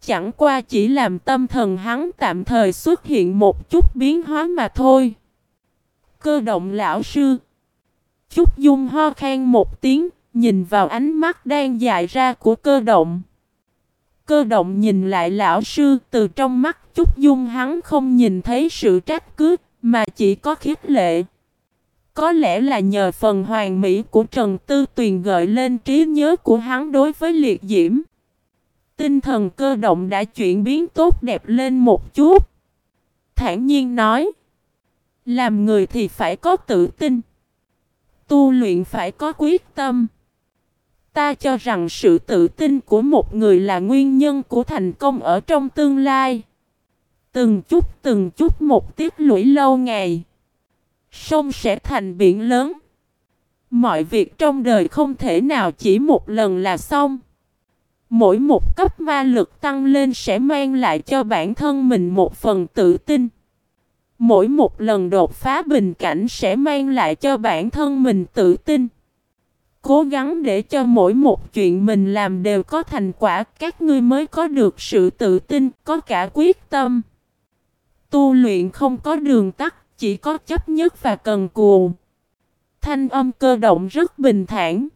Chẳng qua chỉ làm tâm thần hắn tạm thời xuất hiện một chút biến hóa mà thôi. Cơ động lão sư. Chúc Dung ho khan một tiếng, nhìn vào ánh mắt đang dại ra của cơ động. Cơ động nhìn lại lão sư từ trong mắt Chúc Dung hắn không nhìn thấy sự trách cứ, mà chỉ có khiếp lệ. Có lẽ là nhờ phần hoàn mỹ của Trần Tư Tuyền gợi lên trí nhớ của hắn đối với liệt diễm. Tinh thần cơ động đã chuyển biến tốt đẹp lên một chút. Thản nhiên nói. Làm người thì phải có tự tin. Tu luyện phải có quyết tâm. Ta cho rằng sự tự tin của một người là nguyên nhân của thành công ở trong tương lai. Từng chút từng chút một tiết lũy lâu ngày. Sông sẽ thành biển lớn. Mọi việc trong đời không thể nào chỉ một lần là xong. Mỗi một cấp ma lực tăng lên sẽ mang lại cho bản thân mình một phần tự tin. Mỗi một lần đột phá bình cảnh sẽ mang lại cho bản thân mình tự tin. Cố gắng để cho mỗi một chuyện mình làm đều có thành quả, các ngươi mới có được sự tự tin, có cả quyết tâm. Tu luyện không có đường tắt, chỉ có chấp nhất và cần cù. Thanh âm cơ động rất bình thản.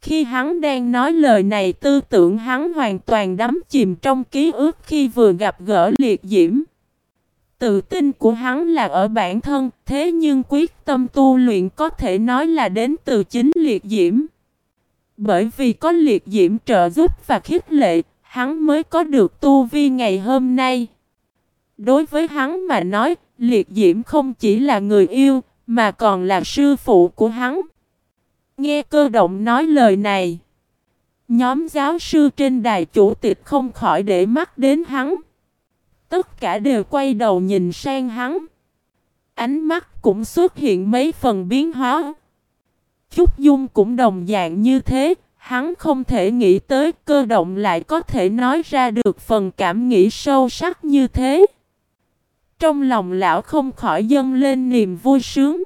Khi hắn đang nói lời này tư tưởng hắn hoàn toàn đắm chìm trong ký ức khi vừa gặp gỡ liệt diễm. Tự tin của hắn là ở bản thân, thế nhưng quyết tâm tu luyện có thể nói là đến từ chính liệt diễm. Bởi vì có liệt diễm trợ giúp và khích lệ, hắn mới có được tu vi ngày hôm nay. Đối với hắn mà nói, liệt diễm không chỉ là người yêu, mà còn là sư phụ của hắn. Nghe cơ động nói lời này. Nhóm giáo sư trên đài chủ tịch không khỏi để mắt đến hắn. Tất cả đều quay đầu nhìn sang hắn. Ánh mắt cũng xuất hiện mấy phần biến hóa. Trúc Dung cũng đồng dạng như thế, hắn không thể nghĩ tới cơ động lại có thể nói ra được phần cảm nghĩ sâu sắc như thế. Trong lòng lão không khỏi dâng lên niềm vui sướng.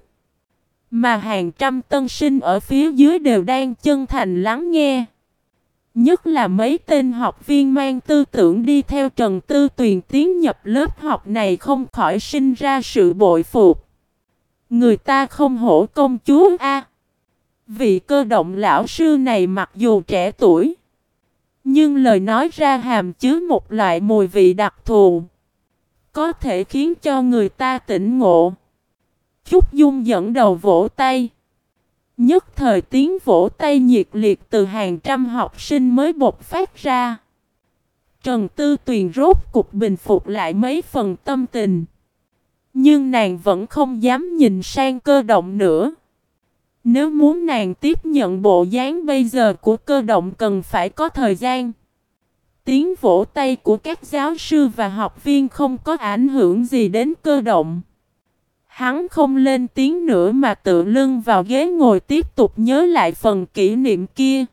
Mà hàng trăm tân sinh ở phía dưới đều đang chân thành lắng nghe. Nhất là mấy tên học viên mang tư tưởng đi theo Trần Tư Tuyền tiến nhập lớp học này không khỏi sinh ra sự bội phục. Người ta không hổ công chúa A. Vị cơ động lão sư này mặc dù trẻ tuổi. Nhưng lời nói ra hàm chứa một loại mùi vị đặc thù. Có thể khiến cho người ta tỉnh ngộ. Chúc Dung dẫn đầu vỗ tay. Nhất thời tiếng vỗ tay nhiệt liệt từ hàng trăm học sinh mới bột phát ra. Trần Tư Tuyền rốt cục bình phục lại mấy phần tâm tình. Nhưng nàng vẫn không dám nhìn sang cơ động nữa. Nếu muốn nàng tiếp nhận bộ dáng bây giờ của cơ động cần phải có thời gian. Tiếng vỗ tay của các giáo sư và học viên không có ảnh hưởng gì đến cơ động. Hắn không lên tiếng nữa mà tự lưng vào ghế ngồi tiếp tục nhớ lại phần kỷ niệm kia.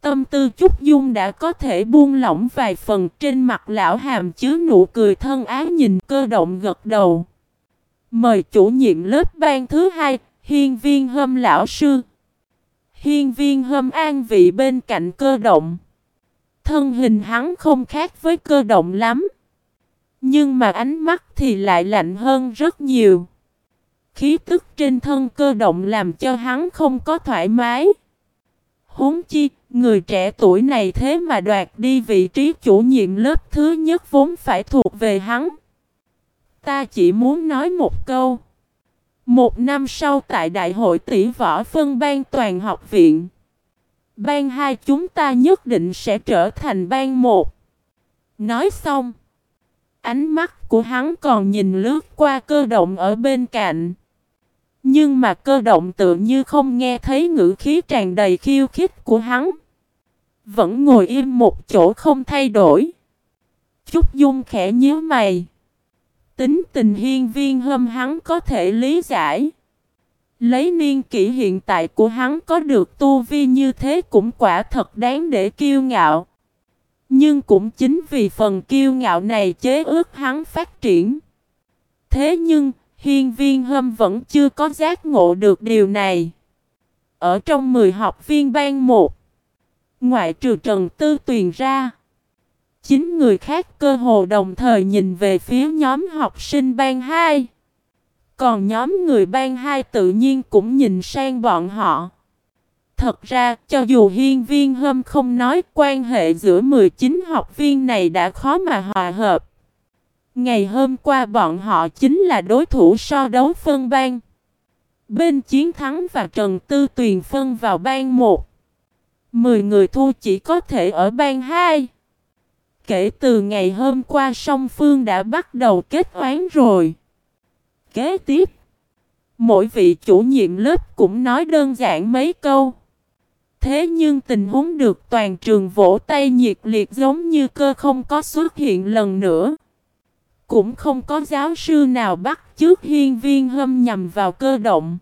Tâm tư Trúc Dung đã có thể buông lỏng vài phần trên mặt lão hàm chứa nụ cười thân ái nhìn cơ động gật đầu. Mời chủ nhiệm lớp ban thứ hai, hiên viên hâm lão sư. Hiên viên hâm an vị bên cạnh cơ động. Thân hình hắn không khác với cơ động lắm. Nhưng mà ánh mắt thì lại lạnh hơn rất nhiều. Khí tức trên thân cơ động làm cho hắn không có thoải mái. Huống chi, người trẻ tuổi này thế mà đoạt đi vị trí chủ nhiệm lớp thứ nhất vốn phải thuộc về hắn. Ta chỉ muốn nói một câu. Một năm sau tại Đại hội tỷ võ phân ban toàn học viện. Ban hai chúng ta nhất định sẽ trở thành ban một. Nói xong. Ánh mắt của hắn còn nhìn lướt qua cơ động ở bên cạnh. Nhưng mà cơ động tự như không nghe thấy ngữ khí tràn đầy khiêu khích của hắn. Vẫn ngồi im một chỗ không thay đổi. Trúc Dung khẽ nhíu mày. Tính tình hiên viên hâm hắn có thể lý giải. Lấy niên kỷ hiện tại của hắn có được tu vi như thế cũng quả thật đáng để kiêu ngạo. Nhưng cũng chính vì phần kiêu ngạo này chế ước hắn phát triển. Thế nhưng, hiên viên hâm vẫn chưa có giác ngộ được điều này. ở trong 10 học viên ban 1. Ngoại trừ Trần Tư Tuyền ra. Chín người khác cơ hồ đồng thời nhìn về phía nhóm học sinh ban 2. Còn nhóm người ban hai tự nhiên cũng nhìn sang bọn họ. Thật ra, cho dù hiên viên hâm không nói quan hệ giữa 19 học viên này đã khó mà hòa hợp. Ngày hôm qua bọn họ chính là đối thủ so đấu phân ban. Bên chiến thắng và Trần Tư Tuyền phân vào ban 1. 10 người thu chỉ có thể ở ban 2. Kể từ ngày hôm qua song phương đã bắt đầu kết oán rồi. Kế tiếp, mỗi vị chủ nhiệm lớp cũng nói đơn giản mấy câu. Thế nhưng tình huống được toàn trường vỗ tay nhiệt liệt giống như cơ không có xuất hiện lần nữa. Cũng không có giáo sư nào bắt trước hiên viên hâm nhằm vào cơ động.